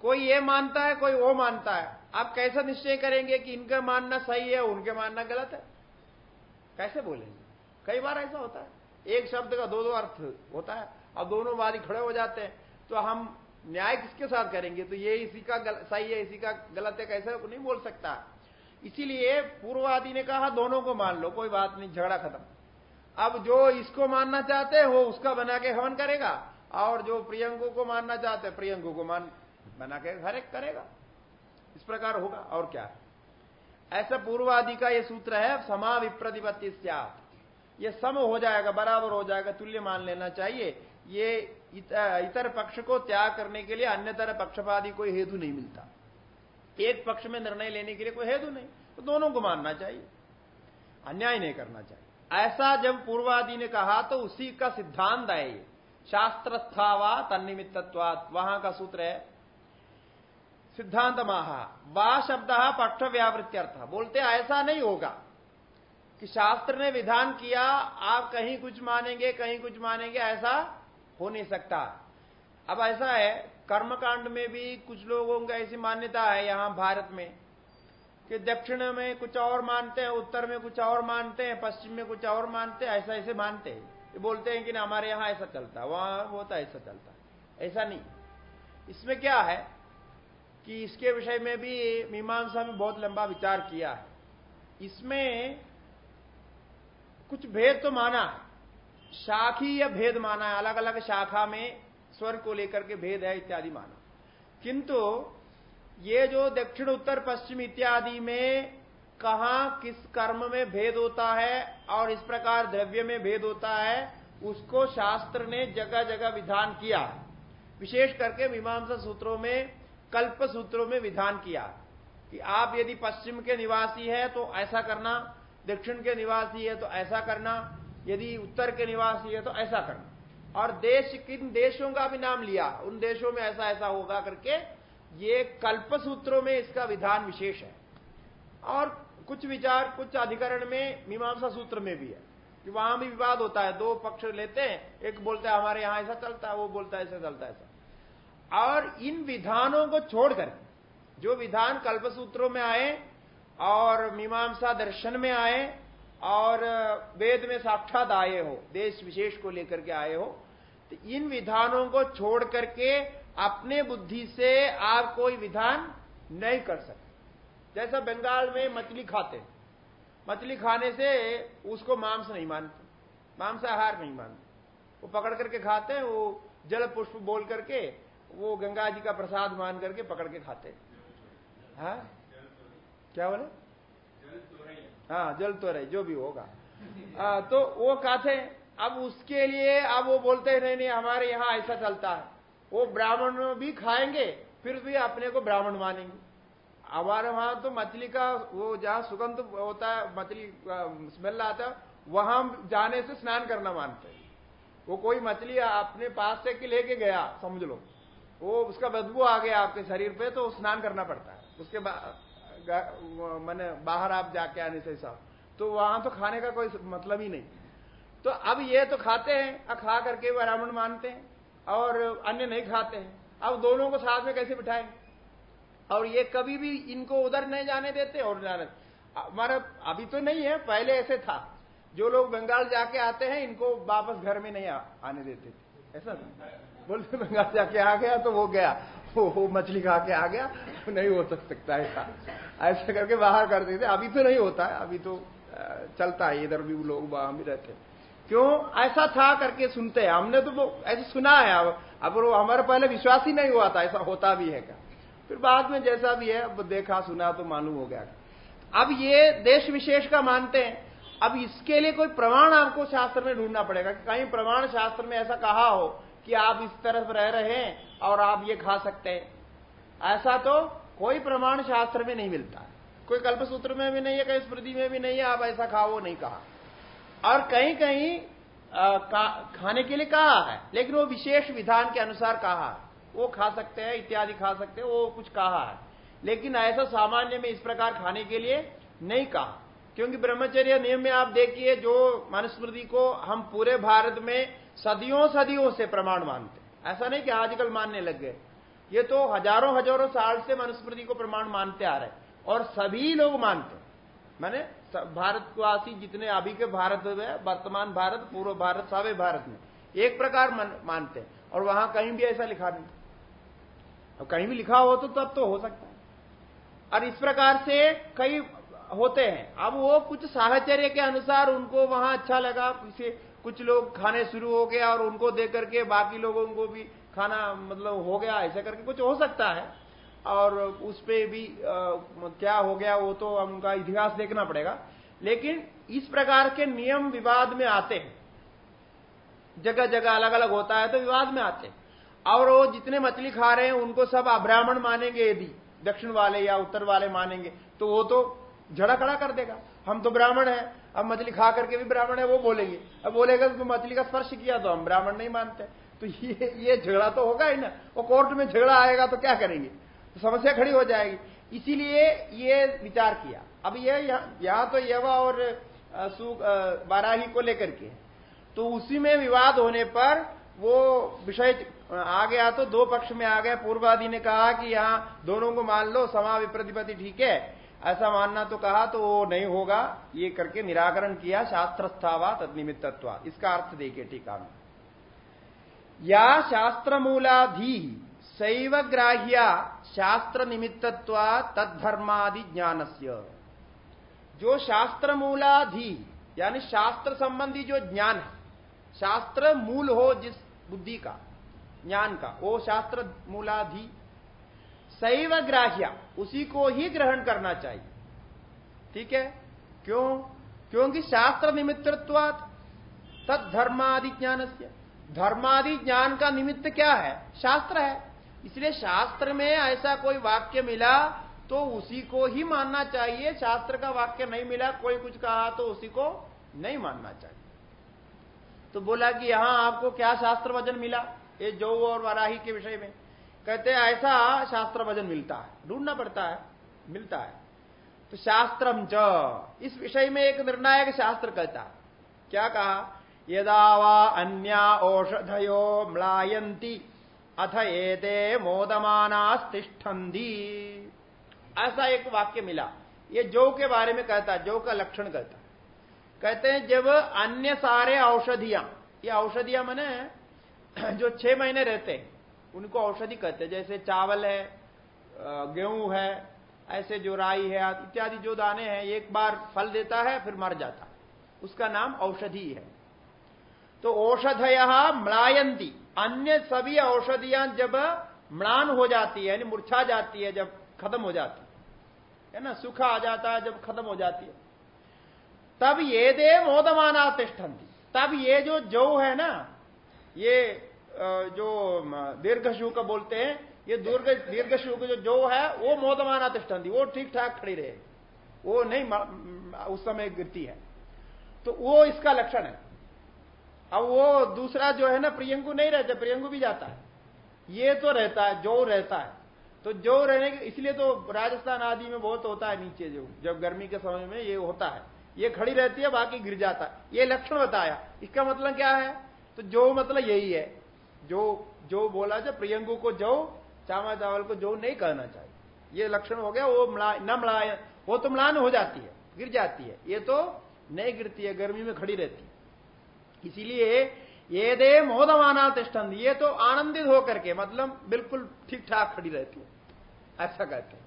कोई ये मानता है, कोई वो मानता है। आप कैसा निश्चय करेंगे कि इनका मानना सही है, उनके मानना गलत है? कैसे बोलेंगे कई बार ऐसा होता है। एक शब्द का दो दो अर्थ होता है अब दोनों वादी खड़े हो जाते हैं। तो हम न्याय किसके साथ करेंगे? तो ये इसी का सही है, इसी का गलत है, कैसे नहीं बोल सकता। इसीलिए पूर्ववादी ने कहा, दोनों को मान लो, कोई बात नहीं, झगड़ा खत्म। अब जो इसको मानना चाहते हैं, वो उसका बना के हवन करेगा, और जो प्रियंगो को मानना चाहते हैं, प्रियंगो को मान, बना के हर एक करेगा। इस प्रकार होगा, और क्या? ऐसा पूर्वादि का यह सूत्र है समा विप्रतिपत्ति ये सम हो जाएगा, बराबर हो जाएगा, तुल्य मान लेना चाहिए। ये इतर पक्ष को त्याग करने के लिए अन्य तरह पक्षपादी कोई हेतु नहीं मिलता। एक पक्ष में निर्णय लेने के लिए कोई हेतु नहीं तो दोनों को मानना चाहिए। अन्याय नहीं करना चाहिए। ऐसा जब पूर्वादि ने कहा तो उसी का सिद्धांत है ये। शास्त्रस्थावा तन्निमित्तत्वात वहाँ का सूत्र है सिद्धांत महा वा शब्द पक्ष व्यावृत्यर्थ बोलते, ऐसा नहीं होगा कि शास्त्र ने विधान किया, आप कहीं कुछ मानेंगे, कहीं कुछ मानेंगे, ऐसा हो नहीं सकता। अब ऐसा है, कर्मकांड में भी कुछ लोगों का ऐसी मान्यता है यहाँ भारत में कि दक्षिण में कुछ और मानते हैं, उत्तर में कुछ और मानते हैं, पश्चिम में कुछ और मानते हैं, ऐसा ऐसे मानते हैं। बोलते हैं कि ना, हमारे यहाँ ऐसा चलता है वहाँ होता ऐसा चलता। ऐसा नहीं। इसमें क्या है कि इसके विषय में भी मीमांसा में बहुत लंबा विचार किया है। इसमें कुछ भेद तो माना है। शाखीय भेद माना है अलग अलग शाखा में स्वर को लेकर के भेद है इत्यादि माना। किंतु ये जो दक्षिण, उत्तर, पश्चिम इत्यादि में कहा, किस कर्म में भेद होता है और इस प्रकार द्रव्य में भेद होता है, उसको शास्त्र ने जगह जगह विधान किया विशेष करके मीमांसा सूत्रों में कल्प सूत्रों में विधान किया कि आप यदि पश्चिम के निवासी है तो ऐसा करना, दक्षिण के निवासी है तो ऐसा करना, यदि उत्तर के निवासी है तो ऐसा करना। और देश, किन देशों का भी नाम लिया, उन देशों में ऐसा ऐसा होगा करके, ये कल्प सूत्रों में इसका विधान विशेष है। और कुछ विचार, कुछ अधिकरण में मीमांसा सूत्र में भी है, कि वहाँ भी विवाद होता है, दो पक्ष लेते हैं, एक बोलता है, हमारे यहाँ ऐसा चलता है, वो बोलता है, ऐसा चलता है, ऐसा। और इन विधानों को छोड़कर, जो विधान कल्प सूत्रों में आए, और मीमांसा दर्शन में आए, और वेद में साक्षात आए हो, देश विशेष को लेकर के आए हो तो इन विधानों को छोड़ करके अपने बुद्धि से आप कोई विधान नहीं कर सकते। जैसा बंगाल में मछली खाते मछली खाने से उसको मांस नहीं मानते, मांसाहार नहीं मानते। वो पकड़ करके खाते हैं, वो जल पुष्प बोल करके वो गंगा जी का प्रसाद मान करके पकड़ के खाते हाँ। क्या बोले? हाँ जल तो रहे जो भी होगा। आ, तो वो खाते अब उसके लिए अब वो बोलते हैं नहीं नहीं हमारे यहाँ ऐसा चलता है। वो ब्राह्मण भी खाएँगे फिर भी अपने को ब्राह्मण मानेंगे। हमारे वहाँ तो मछली का वो जहाँ सुगंध होता है मछली स्मेल आता है वहाँ जाने से स्नान करना मानते हैं। वो कोई मछली अपने पास से कि लेके गया समझ लो। वो उसका बदबू आ गया आपके शरीर पे तो स्नान करना पड़ता है। उसके मैंने बाहर आप जाके आने से साहब तो वहाँ तो खाने का कोई मतलब ही नहीं। तो अब ये तो खाते हैं खा करके ब्राह्मण मानते हैं और अन्य नहीं खाते हैं। अब दोनों को साथ में कैसे बिठाएँ? और ये कभी भी इनको उधर नहीं जाने देते और जाने हमारा अभी तो नहीं है पहले ऐसे था। जो लोग बंगाल जाके आते हैं इनको वापस घर में नहीं आ, आने देते थे। ऐसा था। बोलते बंगाल जाके आ गया तो वो गया। वो, वो मछली खा के आ गया। तो नहीं हो सकता ऐसा। ऐसा करके बाहर कर देते। अभी तो नहीं होता है अभी तो चलता है। इधर भी लोग वहाँ भी रहते क्यों? ऐसा था करके सुनते हैं। हमने तो वो ऐसे सुना है अब। अब वो हमारे पहले विश्वास ही नहीं हुआ था। ऐसा होता भी है क्या? फिर बाद में जैसा भी है अब देखा सुना तो मालूम हो गया। अब ये देश विशेष का मानते हैं। अब इसके लिए कोई प्रमाण आपको शास्त्र में ढूंढना पड़ेगा कहीं प्रमाण शास्त्र में ऐसा कहा हो कि आप इस तरफ़ रह रहे हैं और आप ये खा सकते हैं। ऐसा तो कोई प्रमाण शास्त्र में नहीं मिलता। कोई कल्प सूत्र में भी नहीं है कहीं स्मृति में भी नहीं है, आप ऐसा खाओ नहीं कहा। और कहीं कहीं खाने के लिए कहा है, लेकिन वो विशेष विधान के अनुसार कहा है। वो खा सकते हैं, इत्यादि खा सकते हैं, वो कुछ कहा है। लेकिन ऐसा सामान्य में इस प्रकार खाने के लिए नहीं कहा। क्योंकि ब्रह्मचर्य नियम में आप देखिए, जो मनुस्मृति को हम पूरे भारत में सदियों सदियों से प्रमाण मानते ऐसा नहीं कि आजकल मानने लग गए। ये तो हज़ारों हज़ारों साल से मनुस्मृति को प्रमाण मानते आ रहे और सभी लोग मानते माने भारतवासी जितने अभी के भारत में वर्तमान भारत, पूर्व भारत सावे भारत में एक प्रकार मानते हैं। और वहाँ कहीं भी ऐसा लिखा नहीं। अब कहीं भी लिखा हो तो तब तो हो सकता है। और इस प्रकार से कई होते हैं। अब वो कुछ साहचर्य के अनुसार उनको वहाँ अच्छा लगा किसी कुछ लोग खाने शुरू हो गया और उनको देख करके बाकी लोगों को भी खाना मतलब हो गया ऐसा करके कुछ हो सकता है। और उस पर भी आ, क्या हो गया वो तो उनका इतिहास देखना पड़ेगा। लेकिन इस प्रकार के नियम विवाद में आते हैं। जगह जगह अलग अलग होता है तो विवाद में आते हैं। और वो जितने मछली खा रहे हैं उनको सब अब्राह्मण मानेंगे यदि दक्षिण वाले या उत्तर वाले मानेंगे तो वो तो झड़ा खड़ा कर देगा। हम तो ब्राह्मण है अब मछली खा करके भी ब्राह्मण है, वो बोलेंगे। अब बोलेगा तो मछली का स्पर्श किया तो हम ब्राह्मण नहीं मानते। तो ये ये झगड़ा तो होगा ही ना। वो कोर्ट में झगड़ा आएगा तो क्या करेंगे? तो समस्या खड़ी हो जाएगी। इसीलिए ये विचार किया। अब ये यहाँ तो यवा और बाराही को लेकर के तो उसी में विवाद होने पर वो विषय आ गया तो दो पक्ष में आ गया। पूर्वादि ने कहा कि यहाँ दोनों को मान लो समा विप्रतिपति ठीक है। ऐसा मानना तो कहा तो वो नहीं होगा। ये करके निराकरण किया, शास्त्रस्थावा तदनिमित्तत्वा। इसका अर्थ देखिए टीका में। या शास्त्र मूलाधि शैव ग्राह्या शास्त्र निमित्तत्वा तद्धर्मादि ज्ञान जो शास्त्र मूलाधि यानी शास्त्र संबंधी जो ज्ञान है शास्त्र मूल हो जिस बुद्धि का, ज्ञान का, वो शास्त्र मूलाधि सैव ग्राह्या, उसी को ही ग्रहण करना चाहिए। ठीक है? क्यों? क्योंकि शास्त्र निमित्तत्वात तद धर्मादि ज्ञान से धर्मादि ज्ञान का निमित्त क्या है? शास्त्र है। इसलिए शास्त्र में ऐसा कोई वाक्य मिला तो उसी को ही मानना चाहिए। शास्त्र का वाक्य नहीं मिला, कोई कुछ कहा तो उसी को नहीं मानना चाहिए। तो बोला कि यहाँ आपको क्या शास्त्र वज़न मिला? ये जो और वराही के विषय में। कहते ऐसा शास्त्र वज़न मिलता है। ढूंढना पड़ता है, मिलता है। तो शास्त्रम च, इस विषय में एक निर्णायक शास्त्र कहता क्या कहा? यदा वा औषधयो म्लायंती अथ एते मोदमानास्तिष्ठन्दी ऐसा एक वाक्य मिला। ये जो के बारे में कहता, जो का लक्षण कहता। कहते हैं, जब अन्य सारे औषधियाँ, ये औषधियाँ मैंने, जो छह महीने रहते हैं उनको औषधि कहते हैं, जैसे चावल है गेहूँ है, ऐसे जो राई है, इत्यादि जो दाने हैं, एक बार फल देता है, फिर मर जाता उसका नाम औषधि है। तो औषधय म्लायंती अन्य सभी औषधियाँ जब म्लान हो जाती है, यानी मुरछा जाती है, जब खत्म हो जाती है ना? सुखा आ जाता है जब खत्म हो जाती है। तब ये दे मोदमाना तिष्ठन्ति तब ये जो जौ है ना, ये जो दीर्घ शूक बोलते हैं, ये दीर्घ दीर्घ शूक जो, जौ है, वो मोदमाना तिष्ठन्ति, वो ठीक ठाक खड़ी रहे। वो नहीं उस समय गिरती है। तो वो इसका लक्षण है। अब वो दूसरा जो है ना, प्रियंकु नहीं रहता, प्रियंकु भी जाता है। ये तो रहता है, जो रहता है। तो जो रहने के, इसलिए तो राजस्थान आदि में बहुत होता है नीचे जो, जब गर्मी के समय में ये होता है। ये खड़ी रहती है, बाकी गिर जाता है। ये लक्षण बताया। इसका मतलब क्या है? तो जो मतलब यही है। जो जो बोला जो प्रियंकु को जो, चामा चावल को जो नहीं कहना चाहिए। ये लक्षण हो गया, वो न मलाय, वो तो मलान हो जाती है, गिर जाती है। ये तो नहीं गिरती है, गर्मी में खड़ी रहती है। इसीलिए ये दे मोदमाना तिष्ठन ये तो आनंदित होकर के मतलब बिल्कुल ठीक ठाक खड़ी रहती है। ऐसा कहते हैं।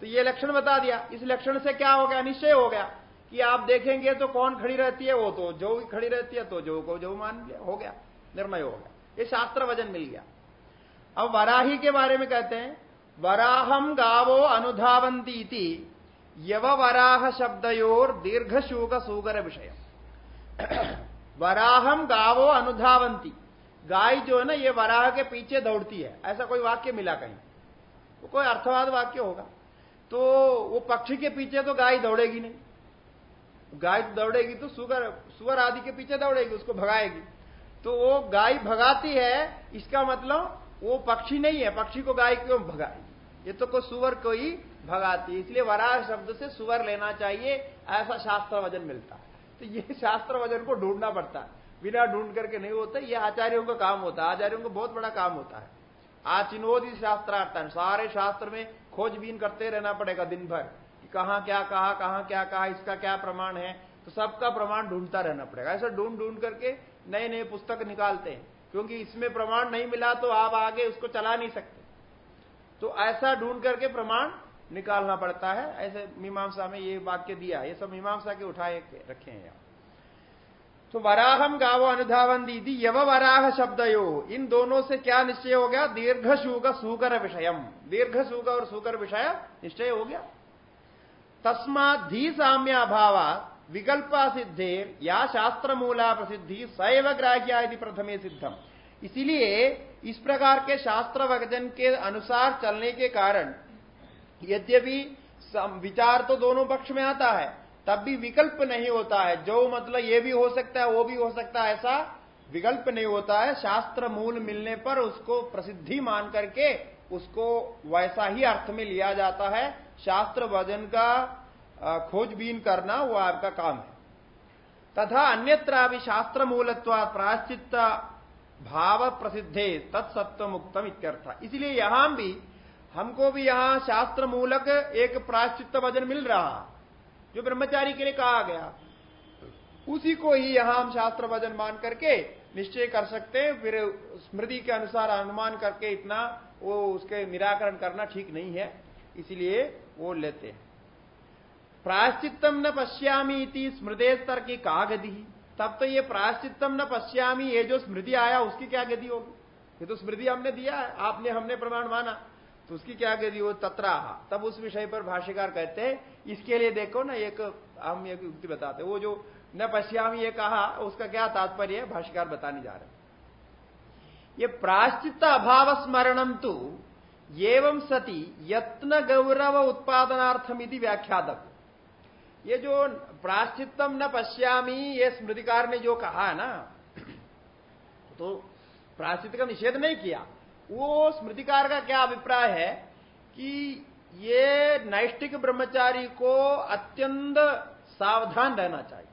तो ये लक्षण बता दिया। इस लक्षण से क्या हो गया? निश्चय हो गया कि आप देखेंगे तो कौन खड़ी रहती है? वो तो जो खड़ी रहती है तो जो को जो मान लिया, हो गया। निर्णय हो गया। ये शास्त्र वज़न मिल गया। अब वराही के बारे में कहते हैं वराहम गावो अनुधावंती यव वराह शब्दयोर दीर्घ शूक सुगर विषय वराहम गावो अनुधावंती। गाय जो है ना, ये वराह के पीछे दौड़ती है। ऐसा कोई वाक्य मिला कहीं? वो कोई अर्थवाद वाक्य होगा। तो वो पक्षी के पीछे तो गाय दौड़ेगी नहीं। गाय दौड़ेगी तो सुगर, सुअर आदि के पीछे दौड़ेगी, उसको भगाएगी। तो वो गाय भगाती है, इसका मतलब वो पक्षी नहीं है, पक्षी को गाय क्यों भगाएगी ये तो कोई सुवर को ही भगाती है, इसलिए वराह शब्द से सुवर लेना चाहिए, ऐसा शास्त्र वज़न मिलता है। तो ये [laughs] शास्त्र वज़न को ढूंढना पड़ता है। बिना ढूंढ करके नहीं होता, ये आचार्यों का काम होता है, आचार्यों को बहुत बड़ा काम होता है। आचिनोदी शास्त्रार्थ सारे शास्त्र में खोजबीन करते रहना पड़ेगा दिन भर कि कहाँ क्या, कहा, कहाँ क्या, कहा, इसका क्या प्रमाण है तो सबका प्रमाण ढूंढता रहना पड़ेगा। ऐसा ढूंढ ढूंढ करके नए नए पुस्तक निकालते हैं। क्योंकि इसमें प्रमाण नहीं मिला तो आप आगे उसको चला नहीं सकते। तो ऐसा ढूंढ करके प्रमाण निकालना पड़ता है। ऐसे मीमांसा में ये वाक्य दिया। ये सब मीमांसा के उठाए रखे हैं यहाँ। तो वराहम गावो अनुधावन दीदी यव वराह शब्द यो इन दोनों से क्या निश्चय हो गया? दीर्घ शूक सुकर विषयम। दीर्घ शूक और सुकर विषय निश्चय हो गया। तस्मा धी साम्य अभाव विकल्पा सिद्धे या शास्त्र मूला प्रसिद्धि सैव ग्राह्या प्रथमे सिद्धम। इसीलिए इस प्रकार के शास्त्र वज़न के अनुसार चलने के कारण, यद्यपि विचार तो दोनों पक्ष में आता है, तब भी विकल्प नहीं होता है। जो मतलब ये भी हो सकता है, वो भी हो सकता है, ऐसा विकल्प नहीं होता है। शास्त्र मूल मिलने पर उसको प्रसिद्धि मान करके उसको वैसा ही अर्थ में लिया जाता है। शास्त्र वज़न का खोजबीन करना वो आपका काम है। तथा अन्यत्र भी शास्त्र मूलत्व प्राश्चित भाव प्रसिद्धे तत्सत्व मुक्तम इत्यर्थ। इसलिए यहाँ भी हमको भी यहाँ शास्त्र मूलक एक प्राश्चित वज़न मिल रहा जो ब्रह्मचारी के लिए कहा गया। उसी को ही यहाँ हम शास्त्र वज़न मान करके निश्चय कर सकते हैं, फिर स्मृति के अनुसार अनुमान करके इतना वो उसके निराकरण करना ठीक नहीं है, इसलिए वो लेते हैं। प्राश्चितम न पश्यामी इति स्मृति स्तर की कहा गति? तब तो ये प्राश्चितम न पश्यामी, ये जो स्मृति आया, उसकी क्या गति होगी? ये तो स्मृति हमने दिया है आपने हमने प्रमाण माना। तो उसकी क्या गति हो? तत्रा तब उस विषय पर भाष्यकार कहते हैं, इसके लिए देखो ना, एक हम एक युक्ति बताते वो जो न पश्यामी, ये कहा, उसका क्या तात्पर्य है? भाष्यकार बताने जा रहे ये प्राश्चित अभाव स्मरणम तो एवं सती यत्न गौरव उत्पादनार्थम यदि व्याख्यातक ये जो प्राश्चितम न पश्यामी, ये स्मृतिकार ने जो कहा ना तो प्राश्चित का निषेध नहीं किया। वो स्मृतिकार का क्या अभिप्राय है कि ये नैष्टिक ब्रह्मचारी को अत्यंत सावधान रहना चाहिए।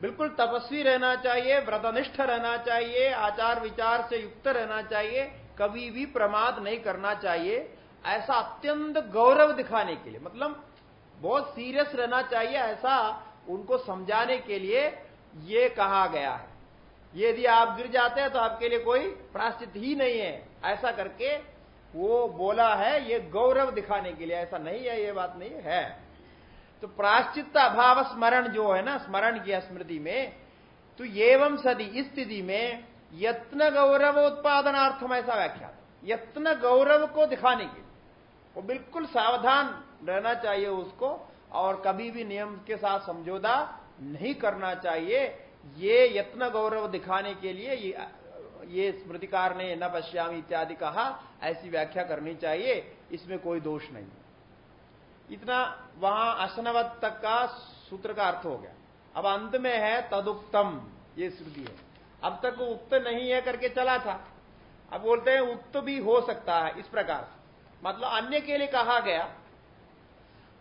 बिल्कुल तपस्वी रहना चाहिए, व्रतनिष्ठ रहना चाहिए आचार विचार से युक्त रहना चाहिए, कभी भी प्रमाद नहीं करना चाहिए, ऐसा अत्यंत गौरव दिखाने के लिए। मतलब बहुत सीरियस रहना चाहिए ऐसा उनको समझाने के लिए ये कहा गया है। यदि आप गिर जाते हैं तो आपके लिए कोई प्राश्चित ही नहीं है। ऐसा करके वो बोला है, ये गौरव दिखाने के लिए, ऐसा नहीं है, ये बात नहीं है। तो प्राश्चित अभाव स्मरण जो है ना, स्मरण किया स्मृति में तो एवं सदी इस स्थिति में यत्न गौरव उत्पादनार्थम ऐसा व्याख्या। यत्न गौरव को दिखाने के लिए। वो बिल्कुल सावधान रहना चाहिए उसको और कभी भी नियम के साथ समझौता नहीं करना चाहिए। ये यत्न गौरव दिखाने के लिए ये, ये स्मृतिकार ने न पश्यामी इत्यादि कहा ऐसी व्याख्या करनी चाहिए। इसमें कोई दोष नहीं इतना वहाँ असनवत तक का सूत्र का अर्थ हो गया। अब अंत में है तदुक्तम ये श्रुति है। अब तक उक्त नहीं है करके चला था। अब बोलते हैं उक्त भी हो सकता है इस प्रकार मतलब अन्य के लिए कहा गया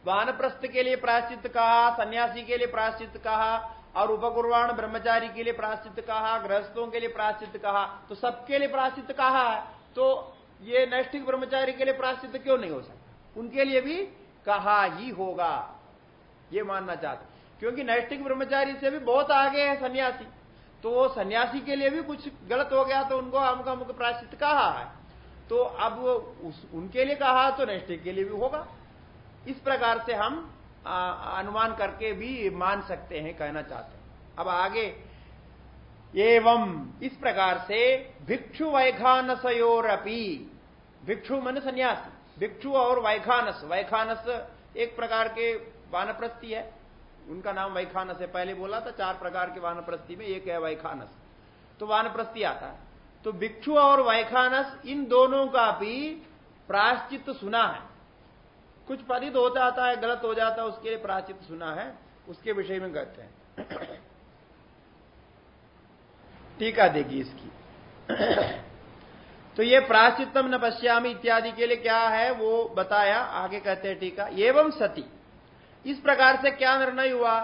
वानप्रस्थ के लिए प्राश्चित कहा सन्यासी के लिए प्राश्चित कहा और उपकुर्वाण ब्रह्मचारी के लिए प्राश्चित कहा गृहस्थों के लिए प्राश्चित कहा तो सबके लिए प्राश्चित कहा है। तो ये नैष्ठिक ब्रह्मचारी के लिए प्राश्चित क्यों नहीं हो सकता? उनके लिए भी कहा ही होगा ये मानना चाहते क्योंकि नैष्ठिक ब्रह्मचारी से भी बहुत आगे है सन्यासी। तो वो सन्यासी के लिए भी कुछ गलत हो गया तो उनको अमुक अमुक प्राश्चित कहा है। तो अब उस, उनके लिए कहा तो नैष्ठिक के लिए भी होगा। इस प्रकार से हम अनुमान करके भी मान सकते हैं, कहना चाहते हैं। अब आगे, एवं इस प्रकार से भिक्षु वैखानसयोरपी भिक्षु मन सन्यासी, भिक्षु और वैखानस वैखानस एक प्रकार के वानप्रस्थी है। उनका नाम वैखानस है, पहले बोला था, चार प्रकार के वानप्रस्थी में एक है वैखानस तो वानप्रस्थी आता है। तो भिक्षु और वैखानस इन दोनों का भी प्राश्चित सुना है। कुछ पदित हो जाता है, गलत हो जाता है, उसके लिए प्राचित सुना है, उसके विषय में कहते हैं। टीका देगी इसकी। तो ये प्राचितम न पश्यामी इत्यादि के लिए क्या है, वो बताया, आगे कहते हैं टीका, एवं सती। इस प्रकार से क्या निर्णय हुआ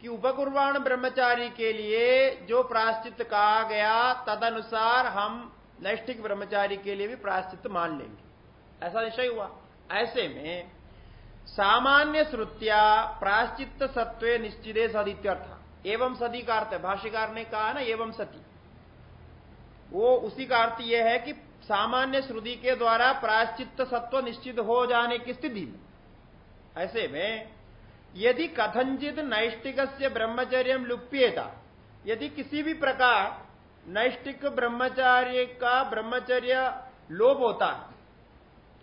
कि उपकुर्वाण ब्रह्मचारी के लिए जो प्राश्चित कहा गया, तदनुसार हम नैष्ठिक ब्रह्मचारी के लिए भी प्राश्चित मान लेंगे। ऐसा निश्चय हुआ। ऐसे में सामान्य श्रुतिया प्राश्चित सत्व निश्चित सदित्यर्थ एवं सदी का अर्थ भाष्यकार ने कहा ना, एवं सती। वो उसी का अर्थ यह है कि सामान्य श्रुति के द्वारा प्राश्चित सत्व निश्चित हो जाने की स्थिति में। ऐसे में, यदि कथंचित नैष्टिक ब्रह्मचर्य लुप्येता, यदि किसी भी प्रकार नैष्टिक ब्रह्मचार्य का ब्रह्मचर्य लोप होता है,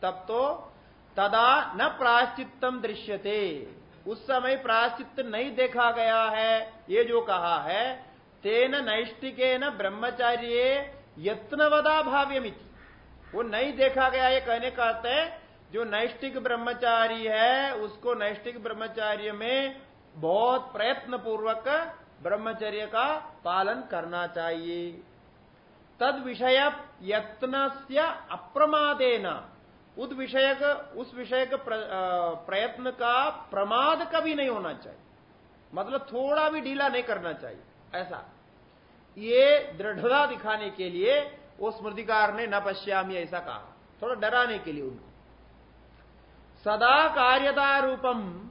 तब तो तदा न प्राश्चितम दृश्यते। उस समय प्राश्चित नहीं देखा गया है, ये जो कहा है, तेन नैष्टिके न ब्रह्मचार्य यत्नवदा भाव्यमिति। वो नहीं देखा गया, ये कहने का अर्थ है, जो नैष्टिक ब्रह्मचारी है, उसको नैष्टिक ब्रह्मचार्य में बहुत प्रयत्न पूर्वक ब्रह्मचर्य का पालन करना चाहिए। तद विषय यत्न से अप्रमादेना। उस विषय का उस विषय का प्रयत्न का प्रमाद कभी नहीं होना चाहिए। मतलब थोड़ा भी ढीला नहीं करना चाहिए। ऐसा। ये दृढ़ता दिखाने के लिए वो स्मृतिकार ने न पश्यामी ऐसा कहा। थोड़ा डराने के लिए उनको। सदा कार्यता रूपम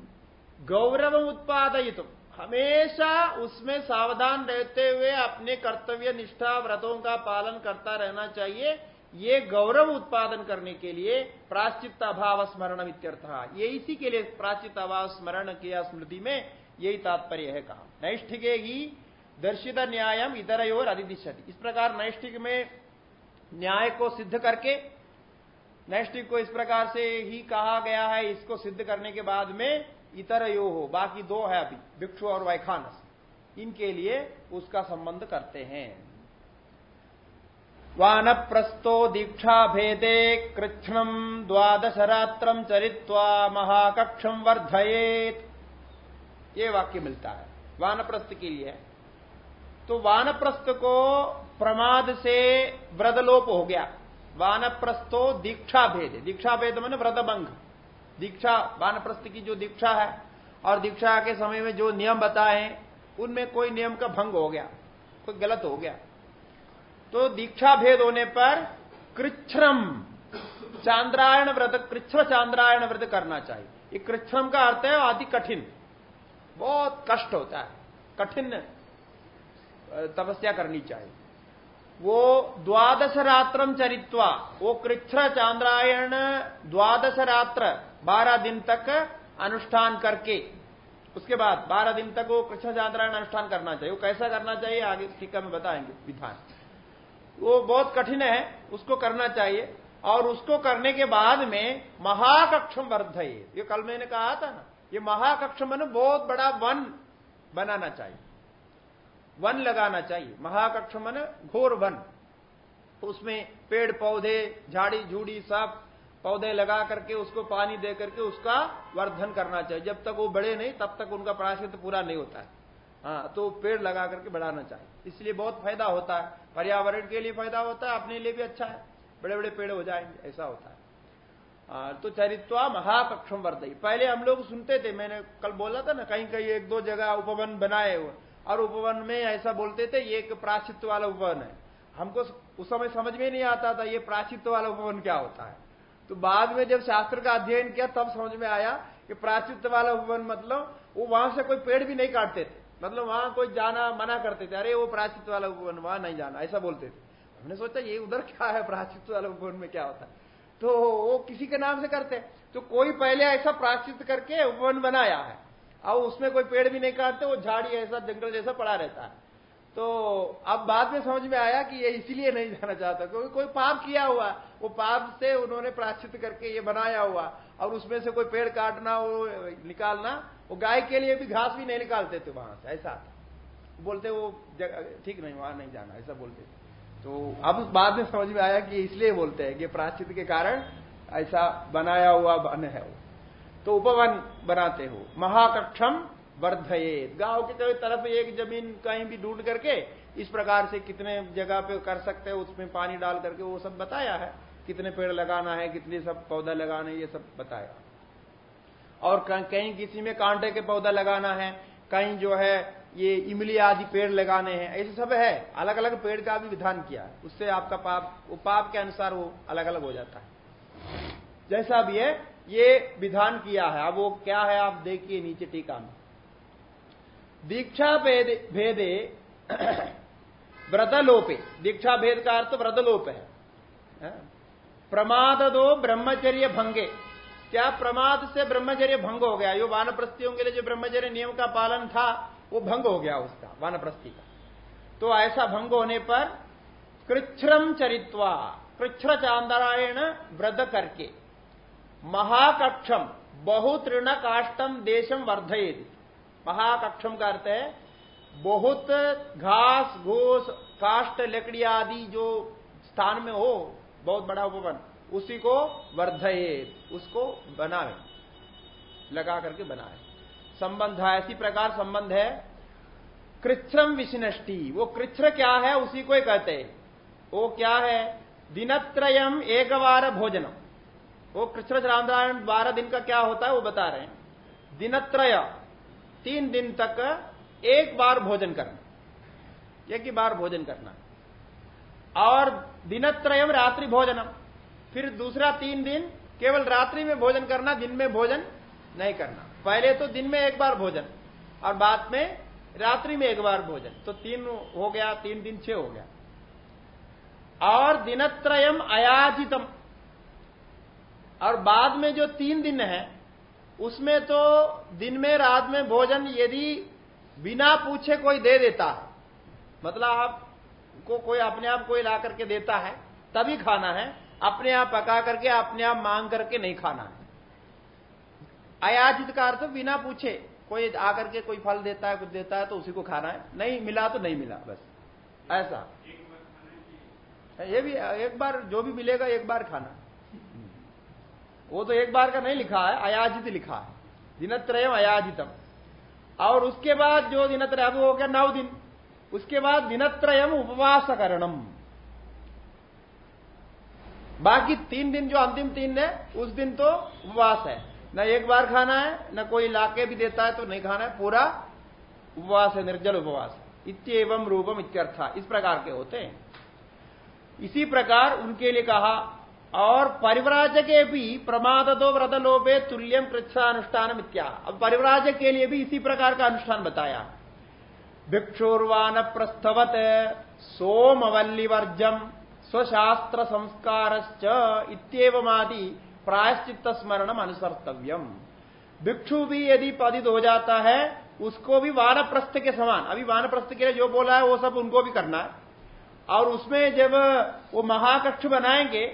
गौरव उत्पादित हमेशा उसमें सावधान रहते हुए अपने कर्तव्य, निष्ठा, व्रतों का पालन करता रहना चाहिए। ये गौरव उत्पादन करने के लिए प्राश्चित अभाव स्मरण इत्यर्थ। ये इसी के लिए प्राचित अभाव स्मरण किया स्मृति में यही तात्पर्य है कहा। नैष्ठिके ही दर्शित न्यायम इतर और अधिदिशति इस प्रकार नैष्ठिक में न्याय को सिद्ध करके, नैष्ठिक को इस प्रकार से ही कहा गया है, इसको सिद्ध करने के बाद में इतर यो हो, बाकी दो है अभी, भिक्षु और वैखानस। इनके लिए उसका संबंध करते हैं। वानप्रस्थो दीक्षा भेदे कृष्णम द्वादश रात्रम चरित्वा महाकक्षम वर्धयेत। ये वाक्य मिलता है, वानप्रस्थ के लिए। तो वानप्रस्थ को प्रमाद से व्रतलोप हो गया। वानप्रस्थो दीक्षा भेद। दीक्षा भेद मैंने व्रतभंग। दीक्षा, वानप्रस्थ की जो दीक्षा है, और दीक्षा के समय में जो नियम बताए, उनमें कोई नियम का भंग हो गया, कोई गलत हो गया। तो दीक्षा भेद होने पर कृच्छ्रम, चांद्रायण व्रत कृच्छ चांद्रायण व्रत करना चाहिए। ये कृच्छ्रम का अर्थ है अति कठिन। बहुत कष्ट होता है। कठिन तपस्या करनी चाहिए। वो द्वादश रात्रम चरित्वा, वो कृच्छ चांद्रायण द्वादश रात्र, बारह दिन तक अनुष्ठान करके, उसके बाद बारह दिन तक वो कृष्ण चांद्रायण अनुष्ठान करना चाहिए। वो कैसा करना चाहिए, आगे टीका में बताएँगे, विधान। वो बहुत कठिन है, उसको करना चाहिए। और उसको करने के बाद में महाकक्षम वर्धय। ये कल मैंने कहा था ना, ये महाकक्षम मन बहुत बड़ा वन बनाना चाहिए। वन लगाना चाहिए। महाकक्ष मन घोर वन। उसमें पेड़ पौधे, झाड़ी झूड़ी सब पौधे लगा करके, उसको पानी दे करके उसका वर्धन करना चाहिए। जब तक वो बड़े नहीं, तब तक उनका प्राश्चित पूरा नहीं होता है। हाँ तो पेड़ लगा करके बढ़ाना चाहिए। इसलिए बहुत फ़ायदा होता है। पर्यावरण के लिए फ़ायदा होता है अपने लिए भी अच्छा है। बड़े बड़े पेड़ हो जाएँगे ऐसा होता है। आ, तो चरित्वा महाकक्षम वर्धई पहले हम लोग सुनते थे मैंने कल बोला था ना कहीं कहीं एक दो जगह उपवन बनाए हुए। और उपवन में ऐसा बोलते थे ये एक प्राचित्व वाला उपवन है। हमको उस समय समझ में नहीं आता था ये प्राचित्व वाला उपवन क्या होता है? तो बाद में जब शास्त्र का अध्ययन किया तब समझ में आया कि प्राचित्व वाला उपवन मतलब वो वहाँ से कोई पेड़ भी नहीं काटते थे। मतलब वहाँ कोई जाना मना करते थे, अरे, वो प्राचित वाला उपवन वहाँ नहीं जाना। ऐसा बोलते थे। हमने सोचा, ये उधर क्या है? प्राचित्व वाला उपवन में क्या होता है? तो वो किसी के नाम से करते तो कोई पहले ऐसा प्राचित करके उपवन बनाया है। और उसमें कोई पेड़ भी नहीं काटते, वो झाड़ी ऐसा, जंगल जैसा पड़ा रहता है। तो अब बाद में समझ में आया कि ये इसीलिए नहीं जाना चाहता, क्योंकि कोई पाप किया हुआ वो पाप से उन्होंने प्राश्चित करके ये बनाया हुआ, और उसमें से कोई पेड़ काटना, वो निकालना, वो गाय के लिए भी घास भी नहीं निकालते थे वहाँ से, ऐसा बोलते, वो ठीक नहीं, वहाँ नहीं जाना, ऐसा बोलते थे। तो अब बाद में समझ में आया कि इसलिए बोलते हैं कि प्राश्चित के कारण ऐसा बनाया हुआ वन है वो। तो उपवन बनाते हो। महाकक्षम वर्धये। गाँव की तरफ़ एक ज़मीन कहीं भी ढूंढ करके इस प्रकार से कितने जगह पे कर सकते हैं, उसमें पानी डाल करके वो सब बताया है। कितने पेड़ लगाना है, कितने सब पौधा लगाना है, ये सब बताया। और कहीं किसी में कांटे के पौधा लगाना है, कहीं जो है ये इमली आदि पेड़ लगाने हैं, ऐसे सब है। अलग अलग पेड़ का भी विधान किया। है उससे आपका पाप, वो पाप के अनुसार वो अलग अलग हो जाता है। जैसा भी है, ये विधान किया है। अब वो क्या है, आप देखिए नीचे टीका में। दीक्षा भेदे [clears throat] व्रतलोपे। दीक्षा भेद का अर्थ व्रतलोप है। हाँ? प्रमाद दो ब्रह्मचर्य भंगे क्या प्रमाद से ब्रह्मचर्य भंग हो गया? यो वानप्रस्थियों के लिए जो ब्रह्मचर्य नियम का पालन था, वो भंग हो गया उसका, वानप्रस्थि का। तो ऐसा भंग होने पर कृच्छ्रम चरित्वा कृच्छ्र चांदरायण व्रत करके महाकक्षम बहुतृण काष्टम देशम वर्धयेद महाकक्षम का अर्थ है, बहुत घास, घोस काष्ट लकड़ी आदि जो स्थान में हो बहुत बड़ा उपवन। उसी को वर्धये, उसको बनावे, लगा करके बनाए। संबंध है, इसी प्रकार संबंध है कृच्छ्रम विष्णष्टि। वो कृच्छ्र क्या है, उसी को ही कहते हैं। वो क्या है? दिनत्रयम एक बार भोजनम। वो कृष्ण रामनारायण बारह दिन का क्या होता है, वो बता रहे हैं। दिनत्रय, तीन दिन तक एक बार भोजन करना। एक ही बार भोजन करना। और दिनत्रयम रात्रि भोजनम। फिर दूसरा तीन दिन केवल रात्रि में भोजन करना, दिन में भोजन नहीं करना। पहले तो दिन में एक बार भोजन और बाद में रात्रि में एक बार भोजन। तो तीन हो गया, तीन दिन छह हो गया। और दिनत्रयम अयाचितम और बाद में जो तीन दिन है, उसमें तो दिन में, रात में भोजन यदि बिना पूछे कोई दे देता है मतलब आपको कोई अपने आप कोई ला करके देता है, तभी खाना है। अपने आप पका करके, अपने आप मांग करके नहीं खाना है। अयाचित का अर्थ बिना पूछे कोई आकर के कोई फल देता है, कुछ देता है तो उसी को खाना है। नहीं मिला तो नहीं मिला, बस। ऐसा। ये भी, एक बार जो भी मिलेगा, एक बार खाना। वो तो एक बार का नहीं लिखा है अयाजित लिखा है। दिनत्रय अयाजितम और उसके बाद जो दिनत्रय अभी हो गया नौ दिन। उसके बाद दिनत्रयम उपवास करणम बाकी तीन दिन जो अंतिम तीन है, उस दिन तो उपवास है। न एक बार खाना है, न कोई लाके भी देता है तो नहीं खाना है, पूरा उपवास है, निर्जल उपवास इतम रूपम इत्यर्थ, इस प्रकार के होते हैं। इसी प्रकार उनके लिए कहा, और परिवराजके भी प्रमाद दो व्रत लोभे तुल्यम कृच्छानुष्ठान मित्या अब परिवराजक के लिए भी इसी प्रकार का अनुष्ठान बताया। भिक्षुर्वान प्रस्थवत सोमवल्लिवर्जम स्वशास्त्र संस्कार इतमादि प्रायश्चित स्मरणम अनुसर्तव्यम भिक्षु भी यदि पदित हो जाता है, उसको भी वानप्रस्थ के समान, अभी वानप्रस्थ के लिए जो बोला है, वो सब उनको भी करना है। और उसमें जब वो महाकक्ष बनाएँगे,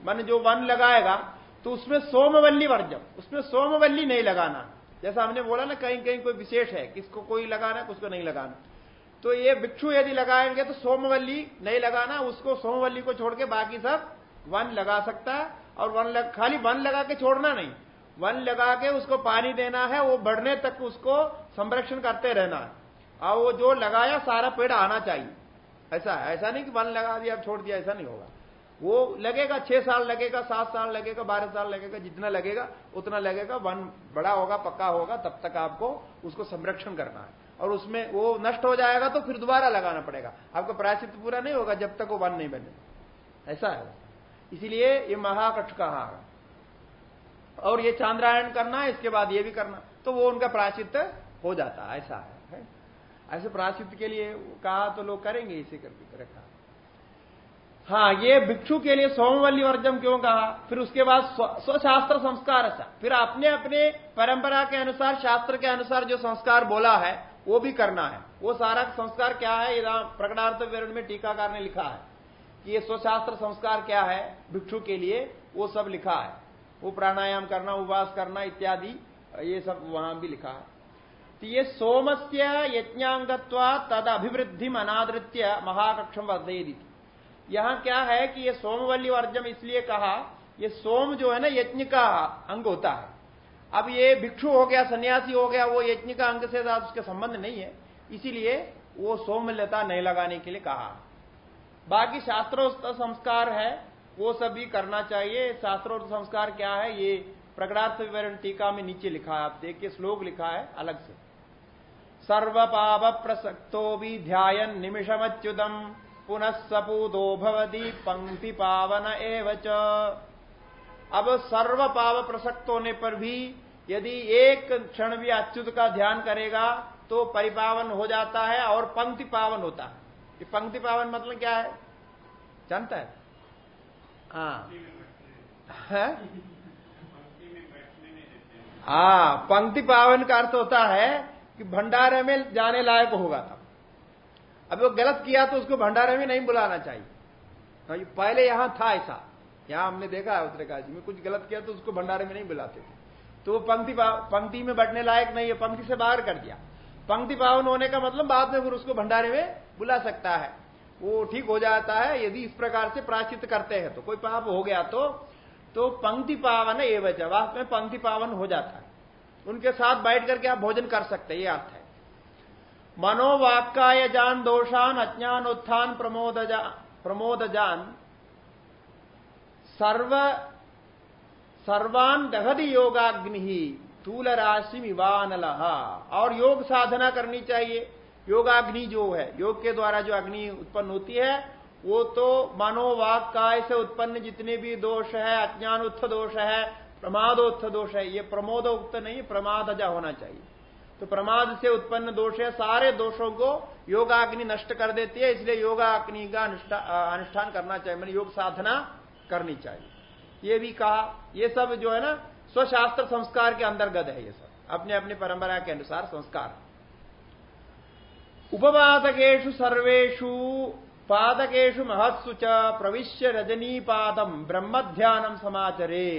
मन जो वन लगाएगा तो उसमें सोमवल्ली वर्जम उसमें सोमवल्ली नहीं लगाना। जैसा हमने बोला ना कहीं कहीं कोई विशेष है किसको कोई लगाना किसको नहीं लगाना। तो ये भिक्षु यदि लगाएँगे तो सोमवल्ली नहीं लगाना उसको सोमवल्ली को छोड़ के बाकी सब वन लगा सकता है और वन लग, खाली वन लगा के छोड़ना नहीं। वन लगा के उसको पानी देना है वो बढ़ने तक उसको संरक्षण करते रहना है। और वो जो लगाया सारा पेड़ आना चाहिए। ऐसा ऐसा नहीं कि वन लगा दिया अब छोड़ दिया ऐसा नहीं होगा। वो लगेगा छह साल लगेगा सात साल लगेगा बारह साल लगेगा जितना लगेगा उतना लगेगा वन बड़ा होगा पक्का होगा तब तक आपको उसको संरक्षण करना है। और उसमें वो नष्ट हो जाएगा तो फिर दोबारा लगाना पड़ेगा। आपका प्रायश्चित पूरा नहीं होगा जब तक वो वन नहीं बने। ऐसा है। इसीलिए ये महाकक्ष कहा और ये चांद्रायण करना है इसके बाद ये भी करना तो वो उनका प्राचित हो जाता ऐसा है, है? ऐसे प्राचित के लिए कहा तो लोग करेंगे इसे करके रखा। हाँ ये भिक्षु के लिए सोमवल्ली वर्जम क्यों कहा? फिर उसके बाद स्वशास्त्र संस्कार अच्छा फिर अपने अपने परंपरा के अनुसार, शास्त्र के अनुसार जो संस्कार बोला है, वो भी करना है। वो सारा संस्कार क्या है? प्रकटार्थ विवरण में टीकाकार ने लिखा है कि ये स्वशास्त्र संस्कार क्या है? भिक्षु के लिए वो सब लिखा है। वो प्राणायाम करना, उपवास करना इत्यादि, ये सब वहाँ भी लिखा है। तो ये सोमस्य यज्ञांगत्वा तद अभिवृद्धि अनादृत्य महाकक्षम वर्धयदी यहाँ क्या है कि ये सोमवल्ली वर्जम इसलिए कहा, ये सोम जो है ना यज्ञ का अंग होता है। अब ये भिक्षु हो गया, सन्यासी हो गया, वो यज्ञ का अंग से उसके संबंध नहीं है। इसीलिए वो सोमल्यता नहीं लगाने के लिए कहा। बाकी शास्त्रोक्त संस्कार है, वो सभी करना चाहिए। शास्त्रोक्त संस्कार क्या है? ये प्रगड़ार्थ विवरण टीका में नीचे लिखा है, आप देखिए, श्लोक लिखा है अलग से। सर्व पाप प्रसक्तो भी ध्यान निमिषमच्युतम। पुनः सपूदो भवती, पंक्ति पावन एवच। अब सर्व पाव प्रसक्त होने पर भी यदि एक क्षण भी अच्युत का ध्यान करेगा तो परिपावन हो जाता है और पंक्ति पावन होता है। ये पंक्ति पावन मतलब क्या है? जानता है। हाँ? हाँ पंक्ति पावन का अर्थ होता है कि भंडारे में जाने लायक होगा तब। अब वो गलत किया तो उसको भंडारे में नहीं बुलाना चाहिए। हाँ, पहले यहाँ था ऐसा। यहाँ हमने देखा है उत्तरकाशी में कुछ गलत किया तो उसको भंडारे में नहीं बुलाते थे। तो वो पंक्ति पंक्ति में बैठने लायक नहीं है पंक्ति से बाहर कर दिया। पंक्ति पावन होने का मतलब बाद में फिर उसको भंडारे में बुला सकता है। वो ठीक हो जाता है यदि इस प्रकार से प्राचित करते हैं तो। कोई पाप हो गया तो तो पंक्ति पावन है एवं वास्तव में पंक्ति पावन हो जाता है। उनके साथ बैठ करके आप भोजन कर सकते हैं ये अर्थ मनोवाक्काय जान, दोषान अज्ञान उत्थान प्रमोद जान सर्व, सर्वान दहदी योगाग्नि तूल राशि मिवानल और योग साधना करनी चाहिए। योगाग्नि जो है, योग के द्वारा जो अग्नि उत्पन्न होती है, वो तो मनोवाक काय से उत्पन्न जितने भी दोष है अज्ञान उत्थ दोष है, प्रमादोत्थ दोष है, ये प्रमोद उक्त नहीं, प्रमादजा होना चाहिए। तो प्रमाद से उत्पन्न दोष है, सारे दोषों को योगाग्नि नष्ट कर देती है, इसलिए योगाग्नि का अनुष्ठान करना चाहिए मैंने योग साधना करनी चाहिए। ये भी कहा, ये सब जो है ना, स्वशास्त्र संस्कार के अंतर्गत है ये सब। अपने अपने परंपरा के अनुसार संस्कार। उपवादकेशु सर्वेशु पादकेशु महत्सु च प्रविश्य रजनी पादम ब्रह्म ध्यानम समाचरे।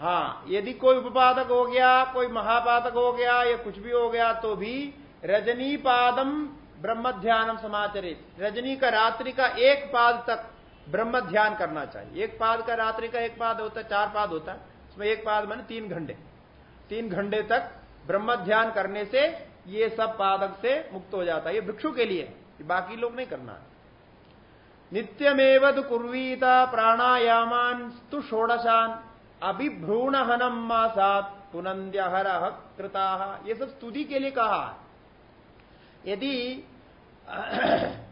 हाँ यदि कोई उपपादक हो गया, कोई महापादक हो गया, या कुछ भी हो गया तो भी रजनीपादम ब्रह्म ध्यानम समाचरे रजनी का रात्रि का एक पाद तक ब्रह्म ध्यान करना चाहिए। एक पाद का रात्रि का एक पाद होता है, चार पाद होता है। उसमें एक पाद मैंने तीन घंटे। तीन घंटे तक ब्रह्म ध्यान करने से ये सब पादक से मुक्त हो जाता है। ये भिक्षु के लिए बाकी लोग नहीं करना। नित्यमेव कुर्वीता प्राणायामान स्तु षोड़शान। अभिभ्रूणहनम मासात पुनंद्य हर कृता। ये सब स्तुति के लिए कहा यदि [clears throat]